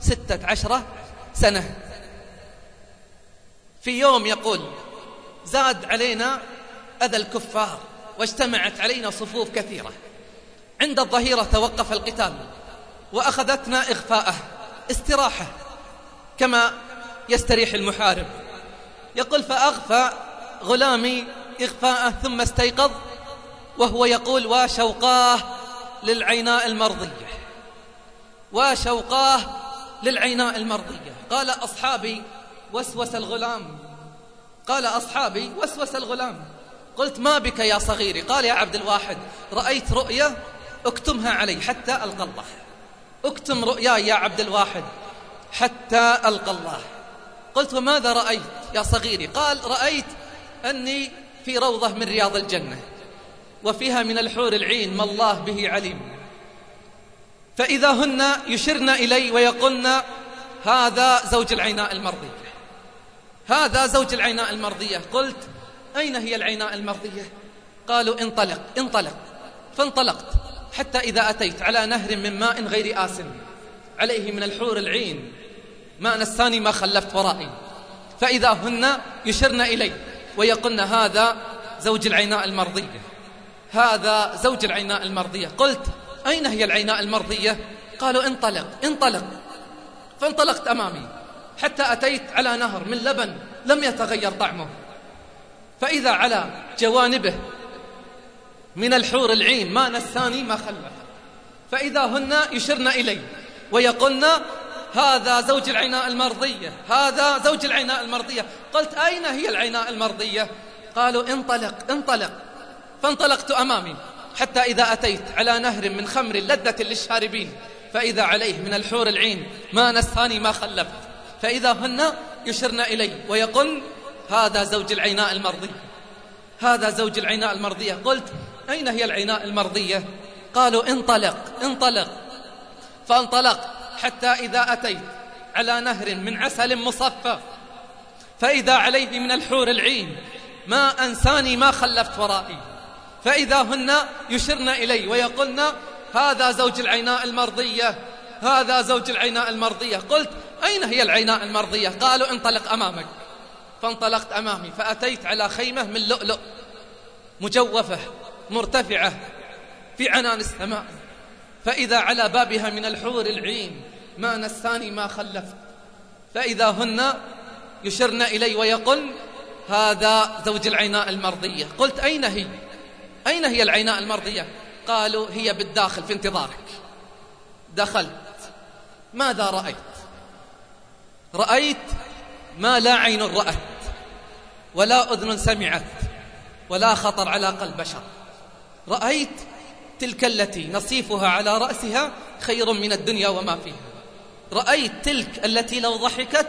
ستة عشرة سنة. في يوم يقول زاد علينا أذى الكفار واجتمعت علينا صفوف كثيرة. عند الظهيرة توقف القتال وأخذتنا إغفاءه استراحة كما يستريح المحارب. يقول فأغفى غلامي إغفاءه ثم استيقظ وهو يقول وشوقاه للعيناء المرضية وشوقاه للعيناء المرضية. قال أصحابي وسوس الغلام. قال أصحابي وسوس الغلام. قلت ما بك يا صغيري؟ قال يا عبد الواحد رأيت رؤيا أكتمها علي حتى ألقى الله. أكتم رؤياي يا عبد الواحد حتى ألقى الله. قلت وماذا رأيت يا صغيري؟ قال رأيت أني في روضة من رياض الجنة وفيها من الحور العين ما الله به عليم. فإذا هن يشرن إلي ويقولن هذا زوج العيناء المرضية. هذا زوج العيناء المرضية. قلت أين هي العيناء المرضية؟ قالوا انطلق انطلق. فانطلقت. حتى إذا أتيت على نهر من ماء غير آسن عليه من الحور العين. ما نساني ما خلفت ورائي. فإذا هن يشرن إلي ويقولن هذا زوج العيناء المرضية. هذا زوج العيناء المرضية. قلت أين هي العيناء المرضية؟ قالوا انطلق انطلق. فانطلقت أمامي. حتى أتيت على نهر من لبن لم يتغير طعمه. فإذا على جوانبه من الحور العين ما نساني ما خلف فإذا هن يشرن إلي ويقولن هذا زوج العيناء المرضية هذا زوج العيناء المرضية. قلت أين هي العيناء المرضية؟ قالوا انطلق انطلق. فانطلقت أمامي. حتى إذا أتيت على نهر من خمر لذة للشاربين فإذا عليه من الحور العين ما نساني ما خلفت فإذا هن يشرن إلي ويقول هذا زوج العيناء المرضية هذا زوج العيناء المرضية. قلت أين هي العيناء المرضية؟ قالوا انطلق انطلق. فانطلقت حتى إذا أتيت على نهر من عسل مصفى فإذا عليه من الحور العين ما أنساني ما خلفت ورائي. فإذا هن يشرن إلي ويقولن هذا زوج العيناء المرضية هذا زوج العيناء المرضية. قلت أين هي العيناء المرضية؟ قالوا انطلق أمامك. فانطلقت أمامي فأتيت على خيمة من لؤلؤ مجوفة مرتفعة في عنان السماء. فإذا على بابها من الحور العين ما نساني ما خلفت. فإذا هن يشرن إلي ويقول هذا زوج العيناء المرضية. قلت أين هي؟ أين هي العيناء المرضية؟ قالوا هي بالداخل في انتظارك. دخلت. ماذا رأيت؟ رأيت ما لا عين رأت ولا أذن سمعت ولا خطر على قلب بشر. رأيت تلك التي نصيفها على رأسها خير من الدنيا وما فيها. رأيت تلك التي لو ضحكت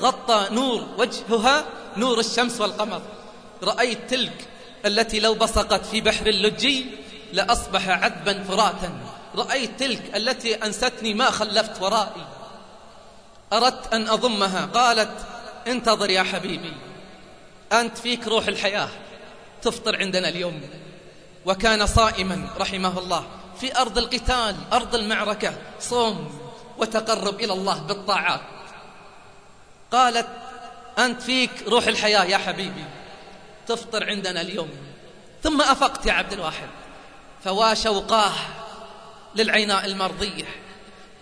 غطى نور وجهها نور الشمس والقمر. رأيت تلك التي لو بصقت في بحر اللجي لأصبح عذبا فراتا. رأيت تلك التي أنستني ما خلفت ورائي. أردت أن أضمها. قالت انتظر يا حبيبي. أنت فيك روح الحياة. تفطر عندنا اليوم. وكان صائما رحمه الله. في أرض القتال أرض المعركة. صوم وتقرب إلى الله بالطاعات. قالت أنت فيك روح الحياة يا حبيبي. تفطر عندنا اليوم. ثم أفقت يا عبد الواحد. فوا شوقاه للعيناء المرضية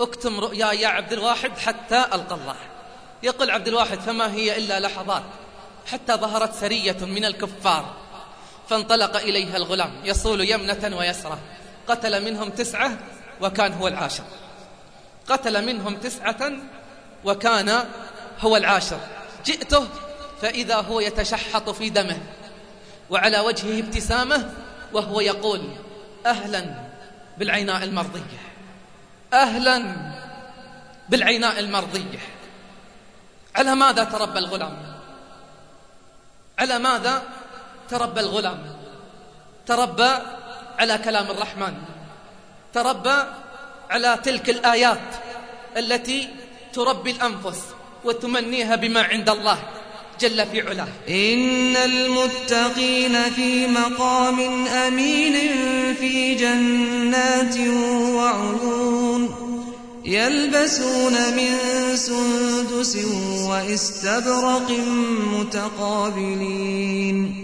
أكتم رؤيا يا عبد الواحد حتى ألقى الله. يقول عبد الواحد فما هي إلا لحظات. حتى ظهرت سرية من الكفار. فانطلق إليها الغلام. يصول يمنة ويسرة قتل منهم تسعة وكان هو العاشر. قتل منهم تسعة وكان هو العاشر. جئته فإذا هو يتشحط في دمه وعلى وجهه ابتسامة وهو يقول أهلا بالعيناء المرضية. أهلا بالعيناء المرضية. على ماذا تربى الغلام؟ على ماذا تربى الغلام؟ تربى على كلام الرحمن. تربى على تلك الآيات التي تربي الأنفس وتمنيها بما عند الله. جل في علاه. إن المتقين في مقام أمين في جنات وعيون يلبسون من سندس واستبرق متقابلين.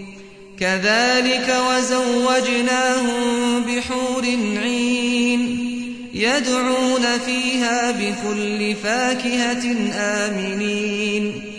كذلك وزوجناهم بحور عين يدعون فيها بكل فاكهة آمنين.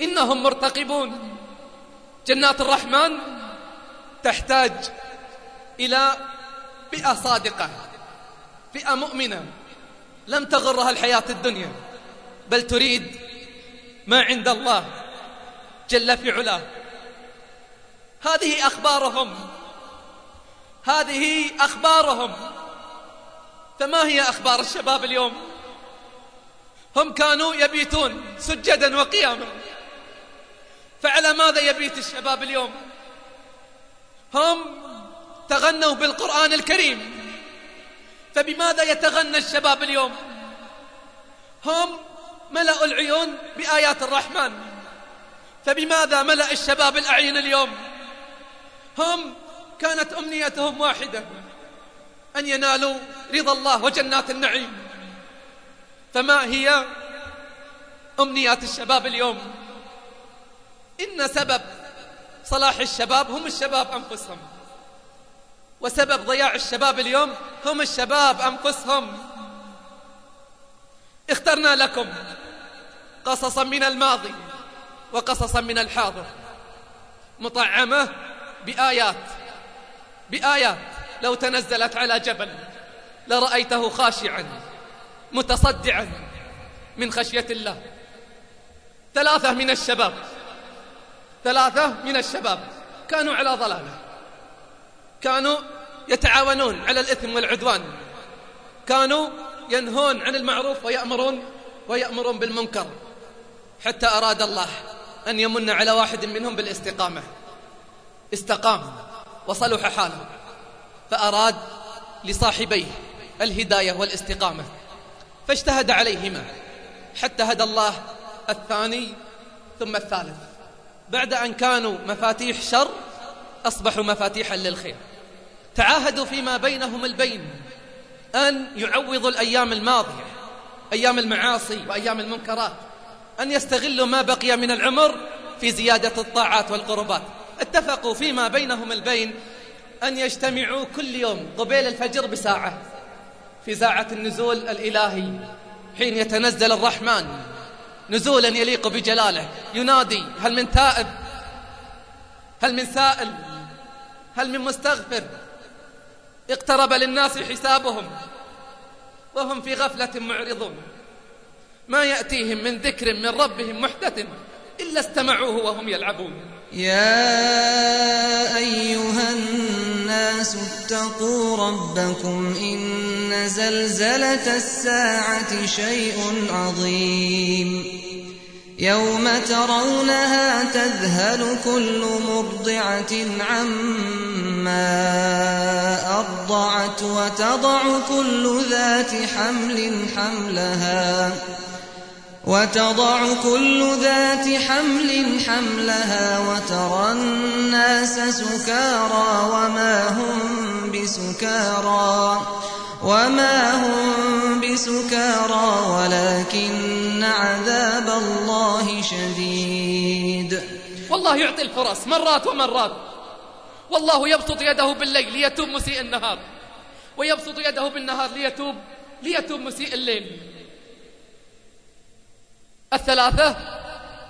إنهم مرتقبون. جنات الرحمن تحتاج إلى فئة صادقة فئة مؤمنة. لم تغرها الحياة الدنيا بل تريد ما عند الله جل في علاه. هذه أخبارهم هذه أخبارهم. فما هي أخبار الشباب اليوم؟ هم كانوا يبيتون سجدا وقياما. فعلى ماذا يبيت الشباب اليوم؟ هم تغنوا بالقرآن الكريم. فبماذا يتغنى الشباب اليوم؟ هم ملأوا العيون بآيات الرحمن. فبماذا ملأ الشباب الأعين اليوم؟ هم كانت أمنيتهم واحدة أن ينالوا رضا الله وجنات النعيم. فما هي أمنيات الشباب اليوم؟ إن سبب صلاح الشباب هم الشباب أنفسهم. وسبب ضياع الشباب اليوم هم الشباب أنفسهم. اخترنا لكم قصصا من الماضي وقصصا من الحاضر مطعمة بآيات بآيات لو تنزلت على جبل لرأيته خاشعا متصدعا من خشية الله. ثلاثة من الشباب ثلاثة من الشباب كانوا على ضلالة. كانوا يتعاونون على الإثم والعدوان. كانوا ينهون عن المعروف ويأمرون ويأمرون بالمنكر. حتى أراد الله أن يمن على واحد منهم بالاستقامة. استقام وصلح حاله. فأراد لصاحبيه الهداية والاستقامة. فاجتهد عليهما حتى هدى الله الثاني ثم الثالث. بعد أن كانوا مفاتيح شر أصبحوا مفاتيحا للخير. تعاهدوا فيما بينهم البين أن يعوضوا الأيام الماضية أيام المعاصي وأيام المنكرات أن يستغلوا ما بقي من العمر في زيادة الطاعات والقربات. اتفقوا فيما بينهم البين أن يجتمعوا كل يوم قبيل الفجر بساعة في ساعة النزول الإلهي حين يتنزل الرحمن. نزولا يليق بجلاله. ينادي هل من تائب؟ هل من سائل؟ هل من مستغفر؟ اقترب للناس حسابهم وهم في غفلة معرضون. ما يأتيهم من ذكر من ربهم محدث. إلا استمعوه وهم يلعبون. يا أيها الناس اتقوا ربكم إن زلزلة الساعة شيء عظيم. يوم ترونها تذهل كل مرضعة عما أرضعت وتضع كل ذات حمل حملها. كل ذات حمل حملها وترى الناس سكارى وما هم بسكارى وما هم بسكارى ولكن عذاب الله شديد. والله يعطي الفرص مرات ومرات. والله يبسط يده بالليل ليتوب مسيء النهار. ويبسط يده بالنهار ليتوب ليتوب مسيء الليل. الثلاثة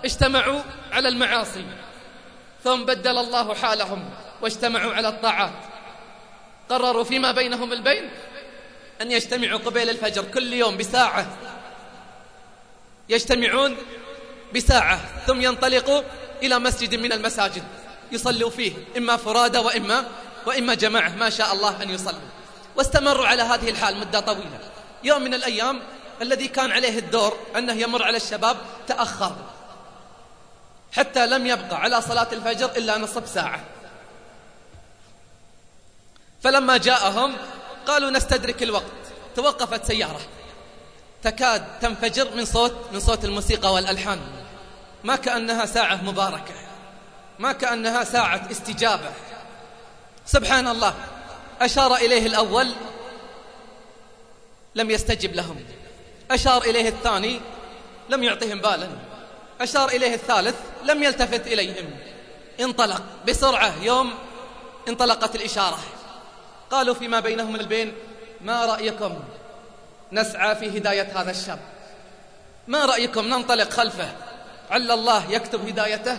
اجتمعوا على المعاصي ثم بدل الله حالهم واجتمعوا على الطاعات. قرروا فيما بينهم البين أن يجتمعوا قبيل الفجر كل يوم بساعة. يجتمعون بساعة ثم ينطلقوا إلى مسجد من المساجد يصلوا فيه إما فرادى وإما وإما جماعة ما شاء الله أن يصلوا. واستمروا على هذه الحال مدة طويلة. يوم من الأيام الذي كان عليه الدور أنه يمر على الشباب تأخر. حتى لم يبقى على صلاة الفجر إلا نصف ساعة. فلما جاءهم قالوا نستدرك الوقت. توقفت سيارة. تكاد تنفجر من صوت من صوت الموسيقى والألحان. ما كأنها ساعة مباركة. ما كأنها ساعة استجابة. سبحان الله. أشار إليه الأول. لم يستجب لهم. أشار إليه الثاني لم يعطهم بالا. أشار إليه الثالث لم يلتفت إليهم. انطلق بسرعة يوم انطلقت الإشارة. قالوا فيما بينهم البين ما رأيكم نسعى في هداية هذا الشاب؟ ما رأيكم ننطلق خلفه؟ عل الله يكتب هدايته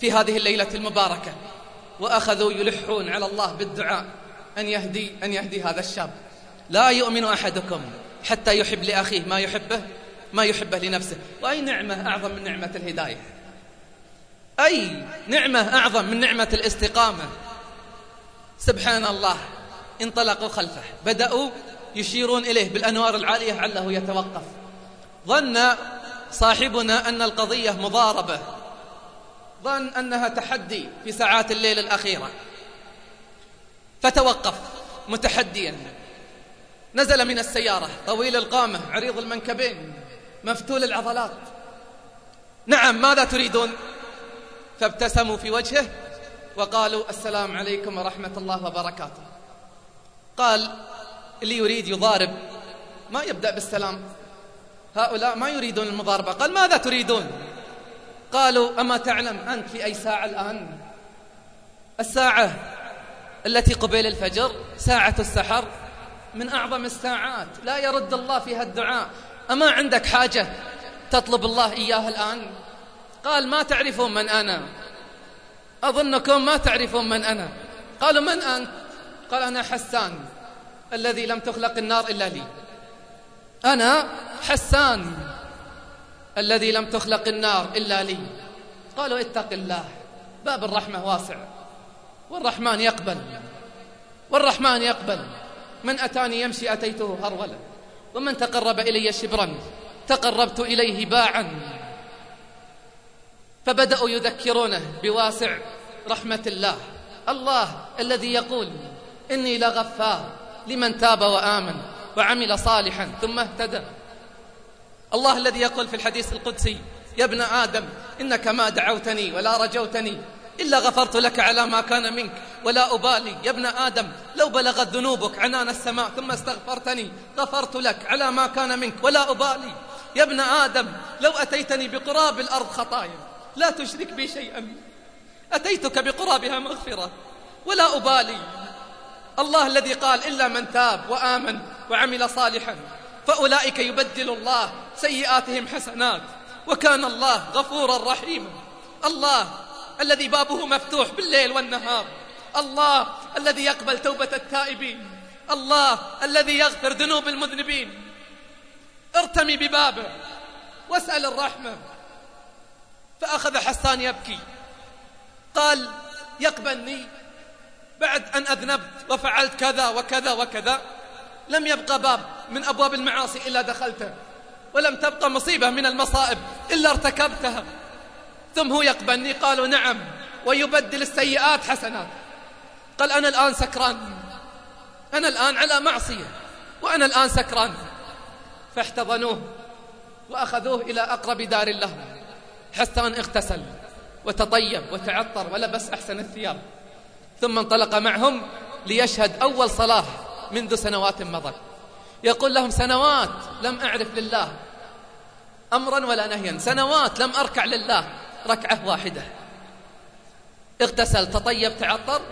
في هذه الليلة المباركة. وأخذوا يلحون على الله بالدعاء أن يهدي أن يهدي هذا الشاب. لا يؤمن أحدكم حتى يحب لأخيه ما يحبه ما يحبه لنفسه. وأي نعمة أعظم من نعمة الهداية؟ أي نعمة أعظم من نعمة الاستقامة؟ سبحان الله انطلقوا خلفه. بدأوا يشيرون إليه بالأنوار العالية عله يتوقف. ظن صاحبنا أن القضية مضاربة. ظن أنها تحدي في ساعات الليل الأخيرة. فتوقف متحديا. نزل من السيارة طويل القامة عريض المنكبين مفتول العضلات. نعم ماذا تريدون؟ فابتسموا في وجهه وقالوا السلام عليكم ورحمة الله وبركاته. قال اللي يريد يضارب. ما يبدأ بالسلام. هؤلاء ما يريدون المضاربة. قال ماذا تريدون؟ قالوا أما تعلم أنت في أي ساعة الآن؟ الساعة التي قبيل الفجر ساعة السحر. من أعظم الساعات. لا يرد الله فيها الدعاء. أما عندك حاجة تطلب الله إياها الآن؟ قال ما تعرفون من أنا. أظنكم ما تعرفون من أنا. قالوا من أنت؟ قال أنا حسان الذي لم تخلق النار إلا لي. أنا حسان الذي لم تخلق النار إلا لي. قالوا اتق الله. باب الرحمة واسع. والرحمن يقبل. والرحمن يقبل. من أتاني يمشي أتيته هرولا ومن تقرب إلي شبرا تقربت إليه باعا. فبدأوا يذكرونه بواسع رحمة الله. الله الذي يقول إني لغفار لمن تاب وآمن وعمل صالحا ثم اهتدى. الله الذي يقول في الحديث القدسي يا ابن آدم إنك ما دعوتني ولا رجوتني إلا غفرت لك على ما كان منك. ولا أبالي. يا ابن آدم لو بلغت ذنوبك عنان السماء ثم استغفرتني غفرت لك على ما كان منك. ولا أبالي. يا ابن آدم لو أتيتني بقراب الأرض خطايا لا تشرك بي شيئا. أتيتك بقرابها مغفرة. ولا أبالي. الله الذي قال إلا من تاب وآمن وعمل صالحا فأولئك يبدل الله سيئاتهم حسنات وكان الله غفورا رحيما. الله الذي بابه مفتوح بالليل والنهار. الله الذي يقبل توبة التائبين. الله الذي يغفر ذنوب المذنبين. ارتمي ببابه واسأل الرحمة. فأخذ حسان يبكي. قال يقبلني بعد أن أذنبت وفعلت كذا وكذا وكذا. لم يبقى باب من أبواب المعاصي إلا دخلته. ولم تبقى مصيبة من المصائب إلا ارتكبتها. ثم هو يقبلني؟ قالوا نعم ويبدل السيئات حسنات قال أنا الآن سكران. أنا الآن على معصية وأنا الآن سكران. فاحتضنوه وأخذوه إلى أقرب دار له. حسان اغتسل وتطيب وتعطر ولبس أحسن الثياب. ثم انطلق معهم ليشهد أول صلاة منذ سنوات مضت. يقول لهم سنوات لم أعرف لله أمرا ولا نهيا. سنوات لم أركع لله. ركعة واحدة. اغتسل تطيب تعطر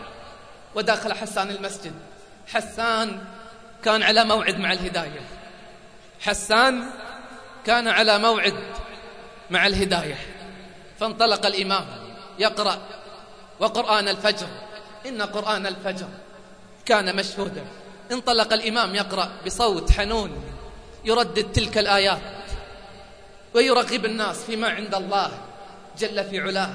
ودخل حسان المسجد. حسان كان على موعد مع الهداية. حسان كان على موعد مع الهداية. فانطلق الإمام يقرأ وقرآن الفجر. إن قرآن الفجر كان مشهودا. انطلق الإمام يقرأ بصوت حنون يردد تلك الآيات ويرغب الناس فيما عند الله. جل في علاه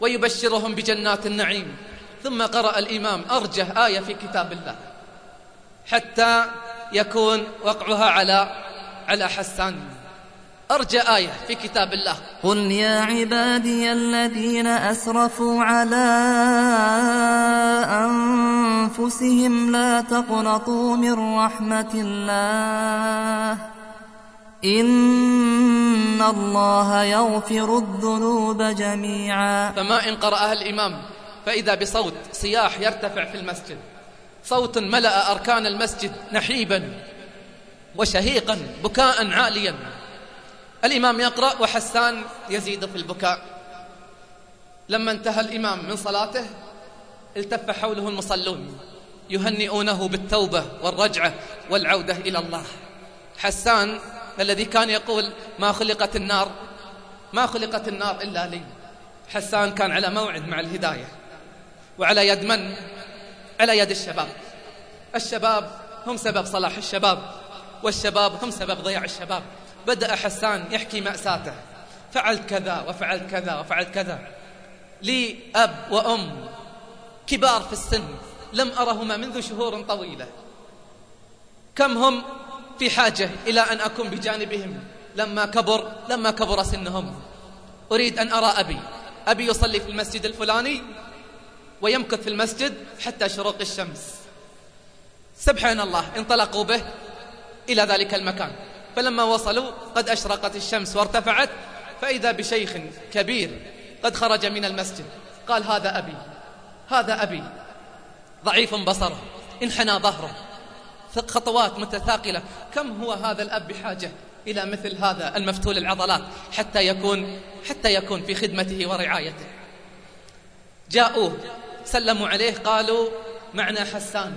ويبشرهم بجنات النعيم. ثم قرأ الإمام أرجه آية في كتاب الله. حتى يكون وقعها على على حسان أرجى آية في كتاب الله. قل يا عبادي الذين أسرفوا على أنفسهم لا تقنطوا من رحمة الله. إن الله يغفر الذنوب جميعا. فما إن قرأها الإمام فإذا بصوت صياح يرتفع في المسجد. صوت ملأ أركان المسجد نحيبا وشهيقا بكاء عاليا. الإمام يقرأ وحسان يزيد في البكاء. لما انتهى الإمام من صلاته التف حوله المصلون يهنئونه بالتوبة والرجعة والعودة إلى الله. حسان الذي كان يقول ما خلقت النار ما خلقت النار إلا لي. حسان كان على موعد مع الهداية وعلى يد من؟ على يد الشباب. الشباب هم سبب صلاح الشباب والشباب هم سبب ضياع الشباب. بدأ حسان يحكي مأساته. فعلت كذا وفعلت كذا وفعلت كذا. لي أب وأم كبار في السن لم أرهما منذ شهور طويلة. كم هم في حاجة إلى أن أكون بجانبهم. لما كبر لما كبر سنهم. أريد أن أرى أبي. أبي يصلي في المسجد الفلاني ويمكث في المسجد حتى شروق الشمس. سبحان الله انطلقوا به إلى ذلك المكان. فلما وصلوا قد أشرقت الشمس وارتفعت فإذا بشيخ كبير قد خرج من المسجد. قال هذا أبي هذا أبي. ضعيف بصره انحنى ظهره. خطوات متثاقلة. كم هو هذا الأب بحاجة إلى مثل هذا المفتول العضلات حتى يكون حتى يكون في خدمته ورعايته؟ جاءوه سلموا عليه قالوا معنا حسان.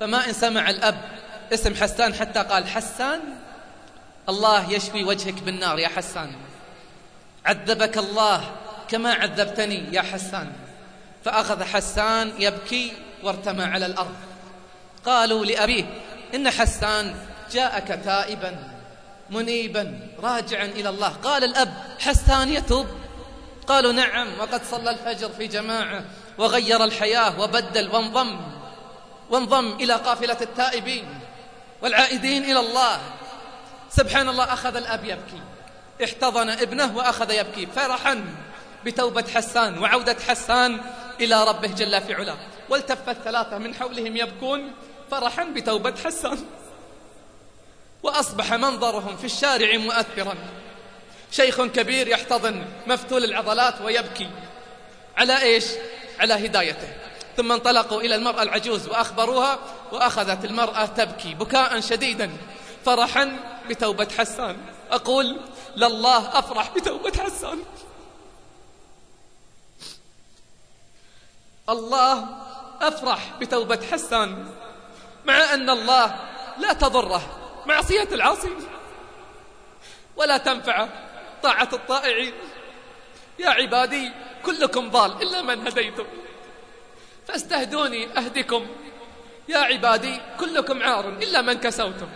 فما إن سمع الأب اسم حسان حتى قال حسان الله يشفي وجهك بالنار يا حسان. عذبك الله كما عذبتني يا حسان. فأخذ حسان يبكي وارتمى على الأرض. قالوا لأبيه إن حسان جاءك تائبا منيبا راجعا إلى الله. قال الأب حسان يتوب. قالوا نعم وقد صلى الفجر في جماعة وغير الحياة وبدل وانضم وانضم إلى قافلة التائبين والعائدين إلى الله. سبحان الله أخذ الأب يبكي. احتضن ابنه وأخذ يبكي فرحا بتوبة حسان وعودة حسان إلى ربه جل في علاه. والتف الثلاثة من حولهم يبكون. فرحا بتوبة حسان. وأصبح منظرهم في الشارع مؤثرا. شيخ كبير يحتضن مفتول العضلات ويبكي. على إيش؟ على هدايته. ثم انطلقوا إلى المرأة العجوز وأخبروها وأخذت المرأة تبكي بكاء شديدا فرحا بتوبة حسان. أقول لله أفرح بتوبة حسان. الله أفرح بتوبة حسان. مع أن الله لا تضره. معصية العاصي. ولا تنفع طاعة الطائعين يا عبادي كلكم ضال إلا من هديتم. فاستهدوني أهدكم. يا عبادي كلكم عار إلا من كسوتم.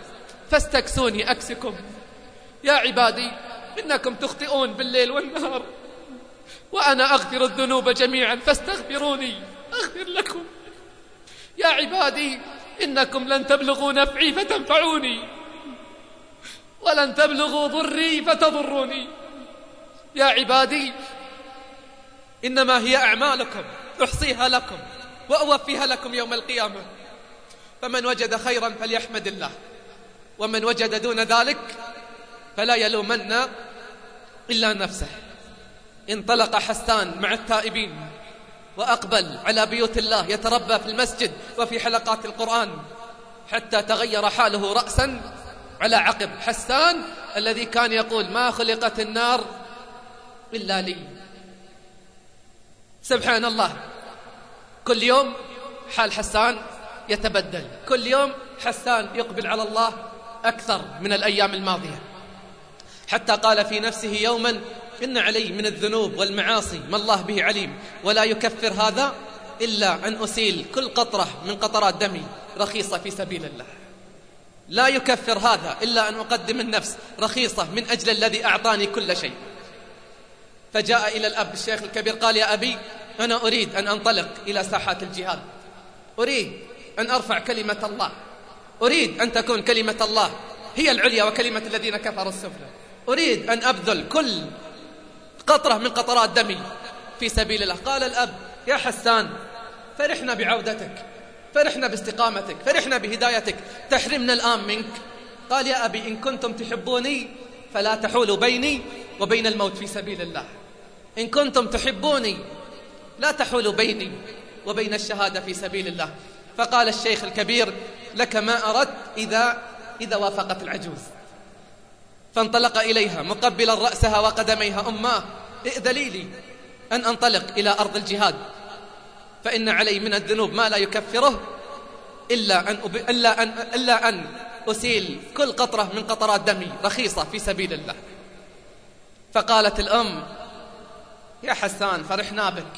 فاستكسوني أكسكم. يا عبادي إنكم تخطئون بالليل والنهار. وأنا أغفر الذنوب جميعا فاستغفروني أغفر لكم. يا عبادي إنكم لن تبلغوا نفعي فتنفعوني. ولن تبلغوا ضري فتضروني. يا عبادي إنما هي أعمالكم أحصيها لكم وأوفيها لكم يوم القيامة. فمن وجد خيرا فليحمد الله ومن وجد دون ذلك فلا يلومن إلا نفسه. انطلق حسان مع التائبين. وأقبل على بيوت الله يتربى في المسجد وفي حلقات القرآن حتى تغير حاله رأسا على عقب حسان الذي كان يقول ما خلقت النار إلا لي. سبحان الله. كل يوم حال حسان يتبدل. كل يوم حسان يقبل على الله أكثر من الأيام الماضية. حتى قال في نفسه يوما إن علي من الذنوب والمعاصي ما الله به عليم. ولا يكفر هذا إلا أن أسيل كل قطرة من قطرات دمي رخيصة في سبيل الله. لا يكفر هذا إلا أن أقدم النفس رخيصة من أجل الذي أعطاني كل شيء. فجاء إلى الأب الشيخ الكبير قال يا أبي أنا أريد أن أنطلق إلى ساحات الجهاد. أريد أن أرفع كلمة الله. أريد أن تكون كلمة الله هي العليا وكلمة الذين كفروا السفلى. أريد أن أبذل كل قطرة من قطرات دمي في سبيل الله. قال الأب يا حسان فرحنا بعودتك فرحنا باستقامتك فرحنا بهدايتك تحرمنا الآن منك. قال يا أبي إن كنتم تحبوني فلا تحولوا بيني وبين الموت في سبيل الله. إن كنتم تحبوني لا تحولوا بيني وبين الشهادة في سبيل الله. فقال الشيخ الكبير لك ما أردت إذا, إذا وافقت العجوز. فانطلق إليها مقبلا رأسها وقدميها. أماه ائذلي لي أن أنطلق إلى أرض الجهاد. فإن علي من الذنوب ما لا يكفره إلا أن, أب... إلا أن... إلا أن أسيل كل قطرة من قطرات دمي رخيصة في سبيل الله. فقالت الأم يا حسان فرحنا بك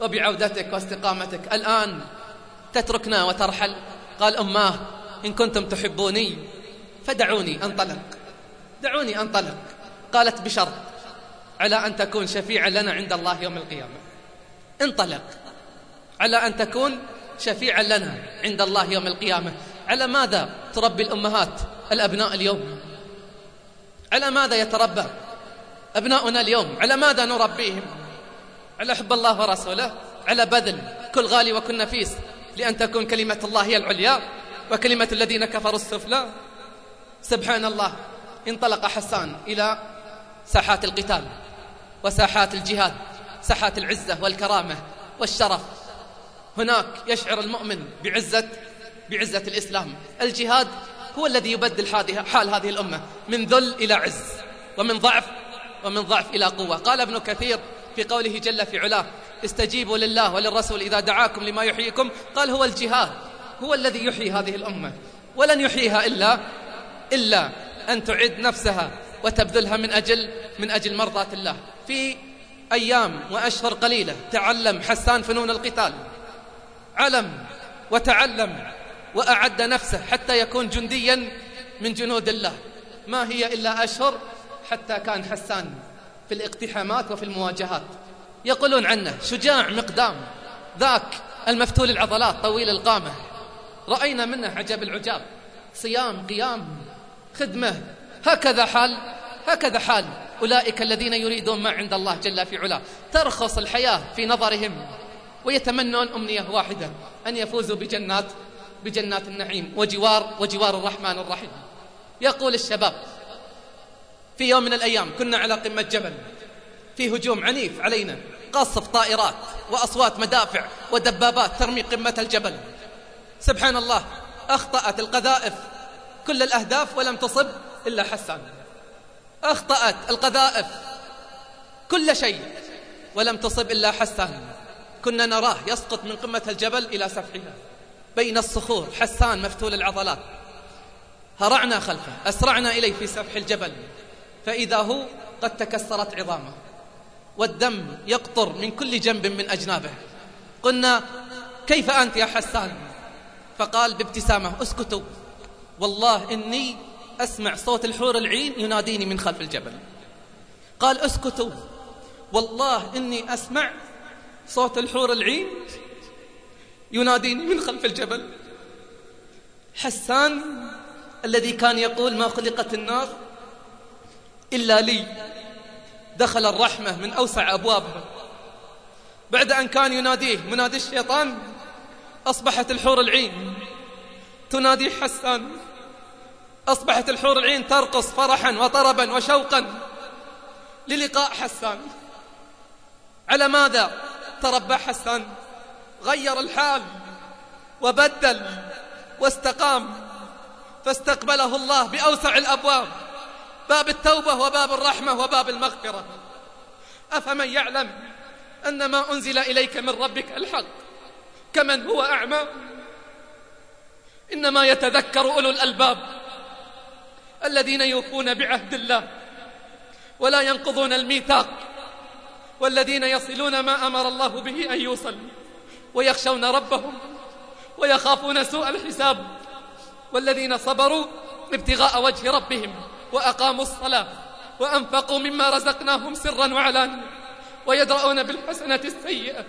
وبعودتك واستقامتك. الآن تتركنا وترحل. قال أماه إن كنتم تحبوني فدعوني أنطلق. دعوني أنطلق. قالت بشرط على أن تكون شفيعا لنا عند الله يوم القيامة. انطلق. على أن تكون شفيعا لنا عند الله يوم القيامة. على ماذا تربي الأمهات الأبناء اليوم؟ على ماذا يتربى أبناؤنا اليوم؟ على ماذا نربيهم؟ على حب الله ورسوله على بذل كل غالي وكل نفيس لأن تكون كلمة الله هي العليا وكلمة الذين كفروا السفلى. سبحان الله. انطلق حسان إلى ساحات القتال وساحات الجهاد ساحات العزة والكرامة والشرف. هناك يشعر المؤمن بعزة بعزة الإسلام. الجهاد هو الذي يبدل حال هذه الأمة من ذل إلى عز ومن ضعف ومن ضعف إلى قوة. قال ابن كثير في قوله جل في علاه استجيبوا لله وللرسول إذا دعاكم لما يحييكم. قال هو الجهاد هو الذي يحيي هذه الأمة ولن يحييها إلا إلا أن تعد نفسها وتبذلها من أجل من أجل مرضاة الله. في أيام وأشهر قليلة تعلم حسان فنون القتال. علم وتعلم وأعد نفسه حتى يكون جنديا من جنود الله. ما هي إلا أشهر حتى كان حسان في الاقتحامات وفي المواجهات. يقولون عنه شجاع مقدام ذاك المفتول العضلات طويل القامة. رأينا منه عجب العجاب. صيام قيام خدمة. هكذا حال هكذا حال. أولئك الذين يريدون ما عند الله جل في علاه. ترخص الحياة في نظرهم ويتمنون أمنية واحدة أن يفوزوا بجنات بجنات النعيم وجوار وجوار الرحمن الرحيم. يقول الشباب في يوم من الأيام كنا على قمة جبل. في هجوم عنيف علينا قصف طائرات وأصوات مدافع ودبابات ترمي قمة الجبل. سبحان الله أخطأت القذائف كل الأهداف ولم تصب إلا حسان أخطأت القذائف كل شيء ولم تصب إلا حسان كنا نراه يسقط من قمة الجبل إلى سفحها بين الصخور حسان مفتول العضلات. هرعنا خلفه أسرعنا إليه في سفح الجبل. فإذا هو قد تكسرت عظامه. والدم يقطر من كل جنب من أجنابه. قلنا كيف أنت يا حسان؟ فقال بابتسامة اسكتوا. والله إني أسمع صوت الحور العين يناديني من خلف الجبل. قال اسكتوا. والله إني أسمع صوت الحور العين يناديني من خلف الجبل. حسان الذي كان يقول ما خلقت النار إلا لي. دخل الرحمة من أوسع أبوابها. بعد أن كان يناديه منادي الشيطان أصبحت الحور العين تنادي حسان. أصبحت الحور العين ترقص فرحا وطربا وشوقا. للقاء حسان. على ماذا تربى حسان؟ غير الحال وبدل واستقام. فاستقبله الله بأوسع الأبواب. باب التوبة وباب الرحمة وباب المغفرة. أفمن يعلم أن ما أنزل إليك من ربك الحق؟ كمن هو أعمى؟ إنما يتذكر أولو الألباب. الذين يوفون بعهد الله ولا ينقضون الميثاق والذين يصلون ما أمر الله به أن يوصل ويخشون ربهم ويخافون سوء الحساب والذين صبروا ابتغاء وجه ربهم وأقاموا الصلاة وأنفقوا مما رزقناهم سرا وعلانية ويدرؤون بالحسنة السيئة.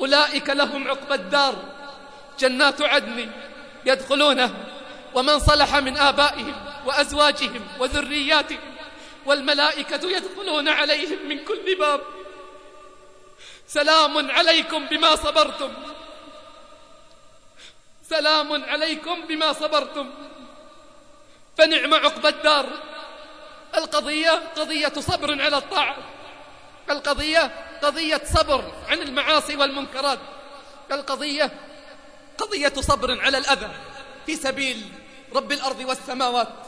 أولئك لهم عقبى الدار جنات عدن يدخلونها ومن صلح من آبائهم وأزواجهم وذرياتهم والملائكة يدخلون عليهم من كل باب. سلام عليكم بما صبرتم. سلام عليكم بما صبرتم. فنعم عقبى الدار. القضية قضية صبر على الطاعة. القضية قضية صبر عن المعاصي والمنكرات. القضية قضية صبر على الأذى في سبيل رب الأرض والسماوات.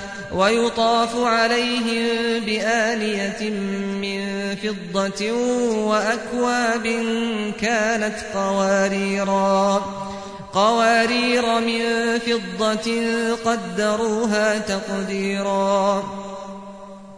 ويطاف عليهم بآنية من فضة وأكواب كانت قواريرا. قوارير من فضة قدروها تقديرا.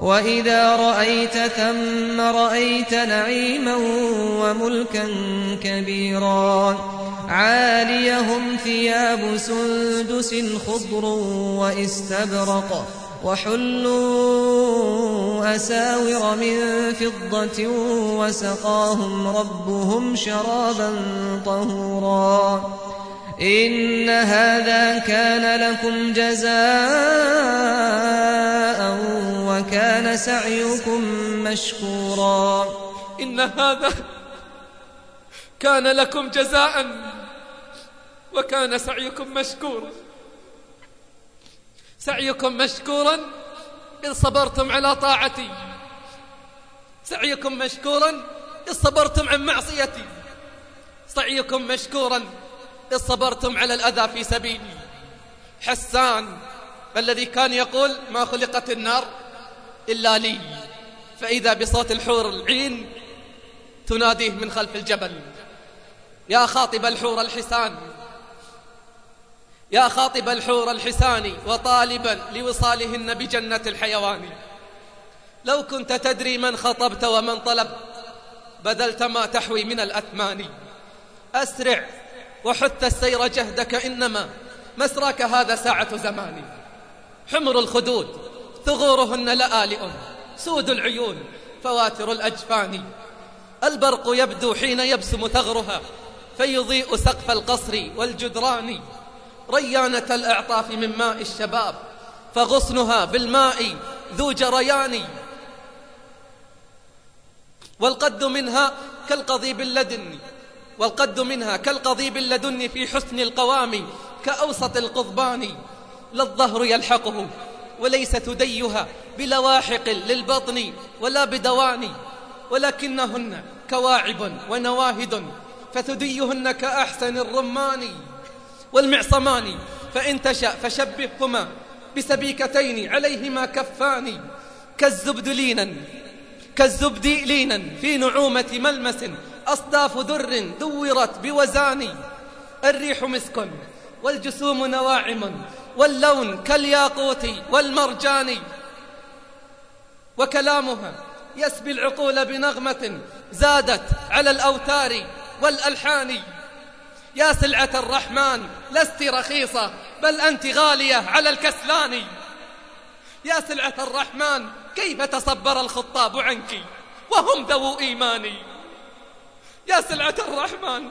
وإذا رأيت ثم رأيت نعيما وملكا كبيرا عاليهم ثياب سندس خضر واستبرق وحلوا أساور من فضة وسقاهم ربهم شرابا طهورا إن هذا كان لكم جزاء وكان سعيكم مشكورا. إن هذا كان لكم جزاء وكان سعيكم مشكورا. سعيكم مشكورا إذ صبرتم على طاعتي. سعيكم مشكورا إذ صبرتم عن معصيتي. سعيكم مشكورا إذ صبرتم على الأذى في سبيلي. حسان الذي كان يقول ما خلقت النار إلا لي. فإذا بصوت الحور العين تناديه من خلف الجبل يا خاطب الحور الحسان يا خاطب الحور الحسان وطالبا لوصالهن بجنة الحيوان. لو كنت تدري من خطبت ومن طلب بذلت ما تحوي من الأثمان. أسرع وحث السير جهدك إنما مسراك هذا ساعة زمان. حمر الخدود ثغورهن لآلئ سود العيون فواتر الأجفان. البرق يبدو حين يبسم ثغرها فيضيء سقف القصر والجدران. ريانة الأعطاف من ماء الشباب فغصنها بالماء ذو جريان. والقد منها كالقضيب اللدن والقد منها كالقضيب اللدن في حسن القوام كأوسط القضبان. لا الظهر يلحقه وليس تديها بلواحق للبطن ولا بدوان ولكنهن كواعب ونواهد فتديهن كأحسن الرمان والمعصمان فإن تشأ فشبههما بسبيكتين عليهما كفان كالزبد لينا كالزبد لينا في نعومة ملمس أصداف در دورت بوزان الريح مسك والجسوم نواعم واللون كالياقوت والمرجان وكلامها يسبي العقول بنغمة زادت على الأوتار والألحان. يا سلعة الرحمن لست رخيصة بل أنت غالية على الكسلان. يا سلعة الرحمن كيف تصبر الخطاب عنك وهم ذو إيمان؟ يا سلعة الرحمن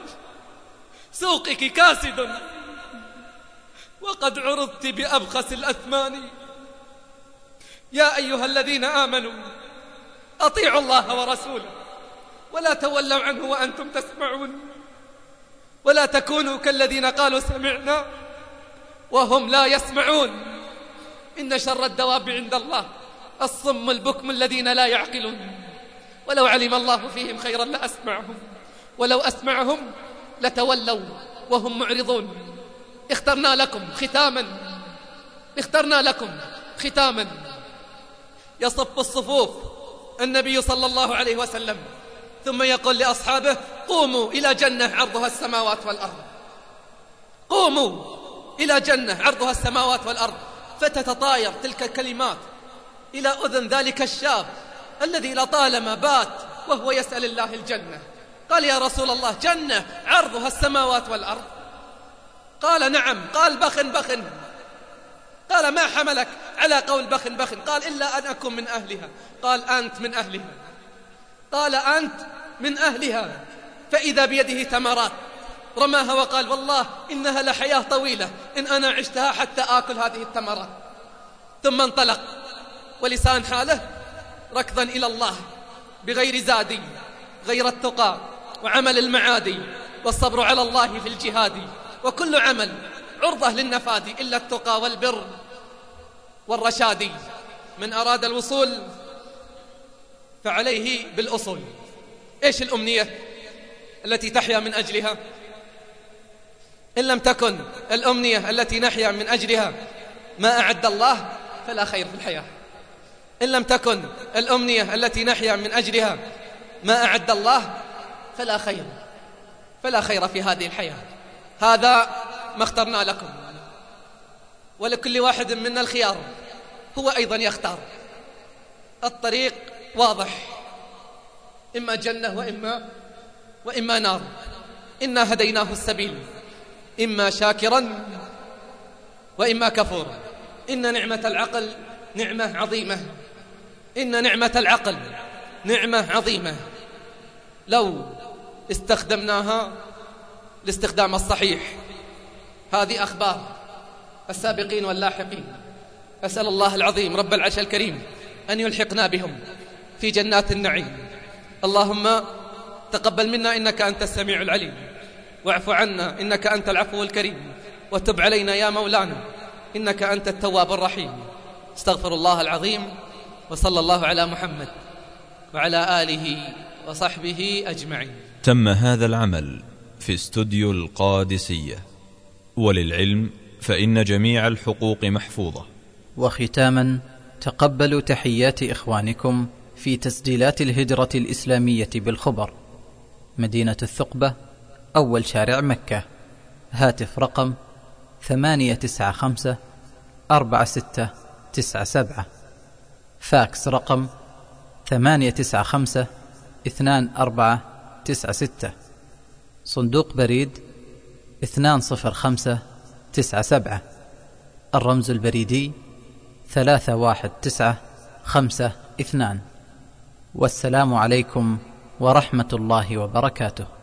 سوقك كاسد. وقد عرضت بأبخس الأثمان. يا أيها الذين آمنوا أطيعوا الله ورسوله ولا تولوا عنه وأنتم تسمعون. ولا تكونوا كالذين قالوا سمعنا وهم لا يسمعون. إن شر الدواب عند الله الصم البكم الذين لا يعقلون. ولو علم الله فيهم خيرا لأسمعهم ولو أسمعهم لتولوا وهم معرضون. اخترنا لكم ختاما. اخترنا لكم ختاما. يصف الصفوف النبي صلى الله عليه وسلم ثم يقول لأصحابه قوموا إلى جنة عرضها السماوات والأرض. قوموا إلى جنة عرضها السماوات والأرض. فتتطاير تلك الكلمات إلى أذن ذلك الشاب الذي لطالما بات وهو يسأل الله الجنة. قال يا رسول الله جنة عرضها السماوات والأرض. قال نعم. قال بخن بخن. قال ما حملك على قول بخن بخن. قال إلا أن أكون من أهلها. قال أنت من أهلها. قال أنت من أهلها. فإذا بيده تمرات رماها وقال والله إنها لحياة طويلة. إن أنا عشتها حتى آكل هذه التمرات ثم انطلق. ولسان حاله ركضا إلى الله. بغير زاد غير التقى. وعمل المعادي. والصبر على الله في الجهاد. وكل عمل عرضة للنفاد إلا التقى والبر والرشاد. من أراد الوصول فعليه بالأصول. إيش الأمنية التي تحيا من أجلها؟ إن لم تكن الأمنية التي نحيا من أجلها ما أعد الله فلا خير في الحياة. إن لم تكن الأمنية التي نحيا من أجلها ما أعد الله فلا خير فلا خير في هذه الحياة. هذا ما اخترنا لكم. ولكل واحد منا الخيار هو أيضا يختار. الطريق واضح. إما جنة وإما وإما نار. إنا هديناه السبيل. إما شاكرا وإما كفورا. إن نعمة العقل نعمة عظيمة. إن نعمة العقل نعمة عظيمة. لو استخدمناها الاستخدام الصحيح. هذه أخبار. السابقين واللاحقين. أسأل الله العظيم رب العرش الكريم أن يلحقنا بهم في جنات النعيم. اللهم تقبل منا إنك أنت السميع العليم. واعف عنا إنك أنت العفو الكريم. وتب علينا يا مولانا إنك أنت التواب الرحيم. استغفر الله العظيم وصلى الله على محمد وعلى آله وصحبه أجمعين. تم هذا العمل. في استوديو القادسية. وللعلم فإن جميع الحقوق محفوظة. وختاما تقبلوا تحيات إخوانكم في تسجيلات الهجرة الإسلامية بالخبر. مدينة الثقبة أول شارع مكة. هاتف رقم ثمانية تسعة خمسة أربعة ستة تسعة سبعة. فاكس رقم ثمانية تسعة خمسة اثنان أربعة تسعة ستة. صندوق بريد اثنان صفر خمسة تسعة سبعة. الرمز البريدي ثلاثة واحد تسعة خمسة اثنان. والسلام عليكم ورحمة الله وبركاته.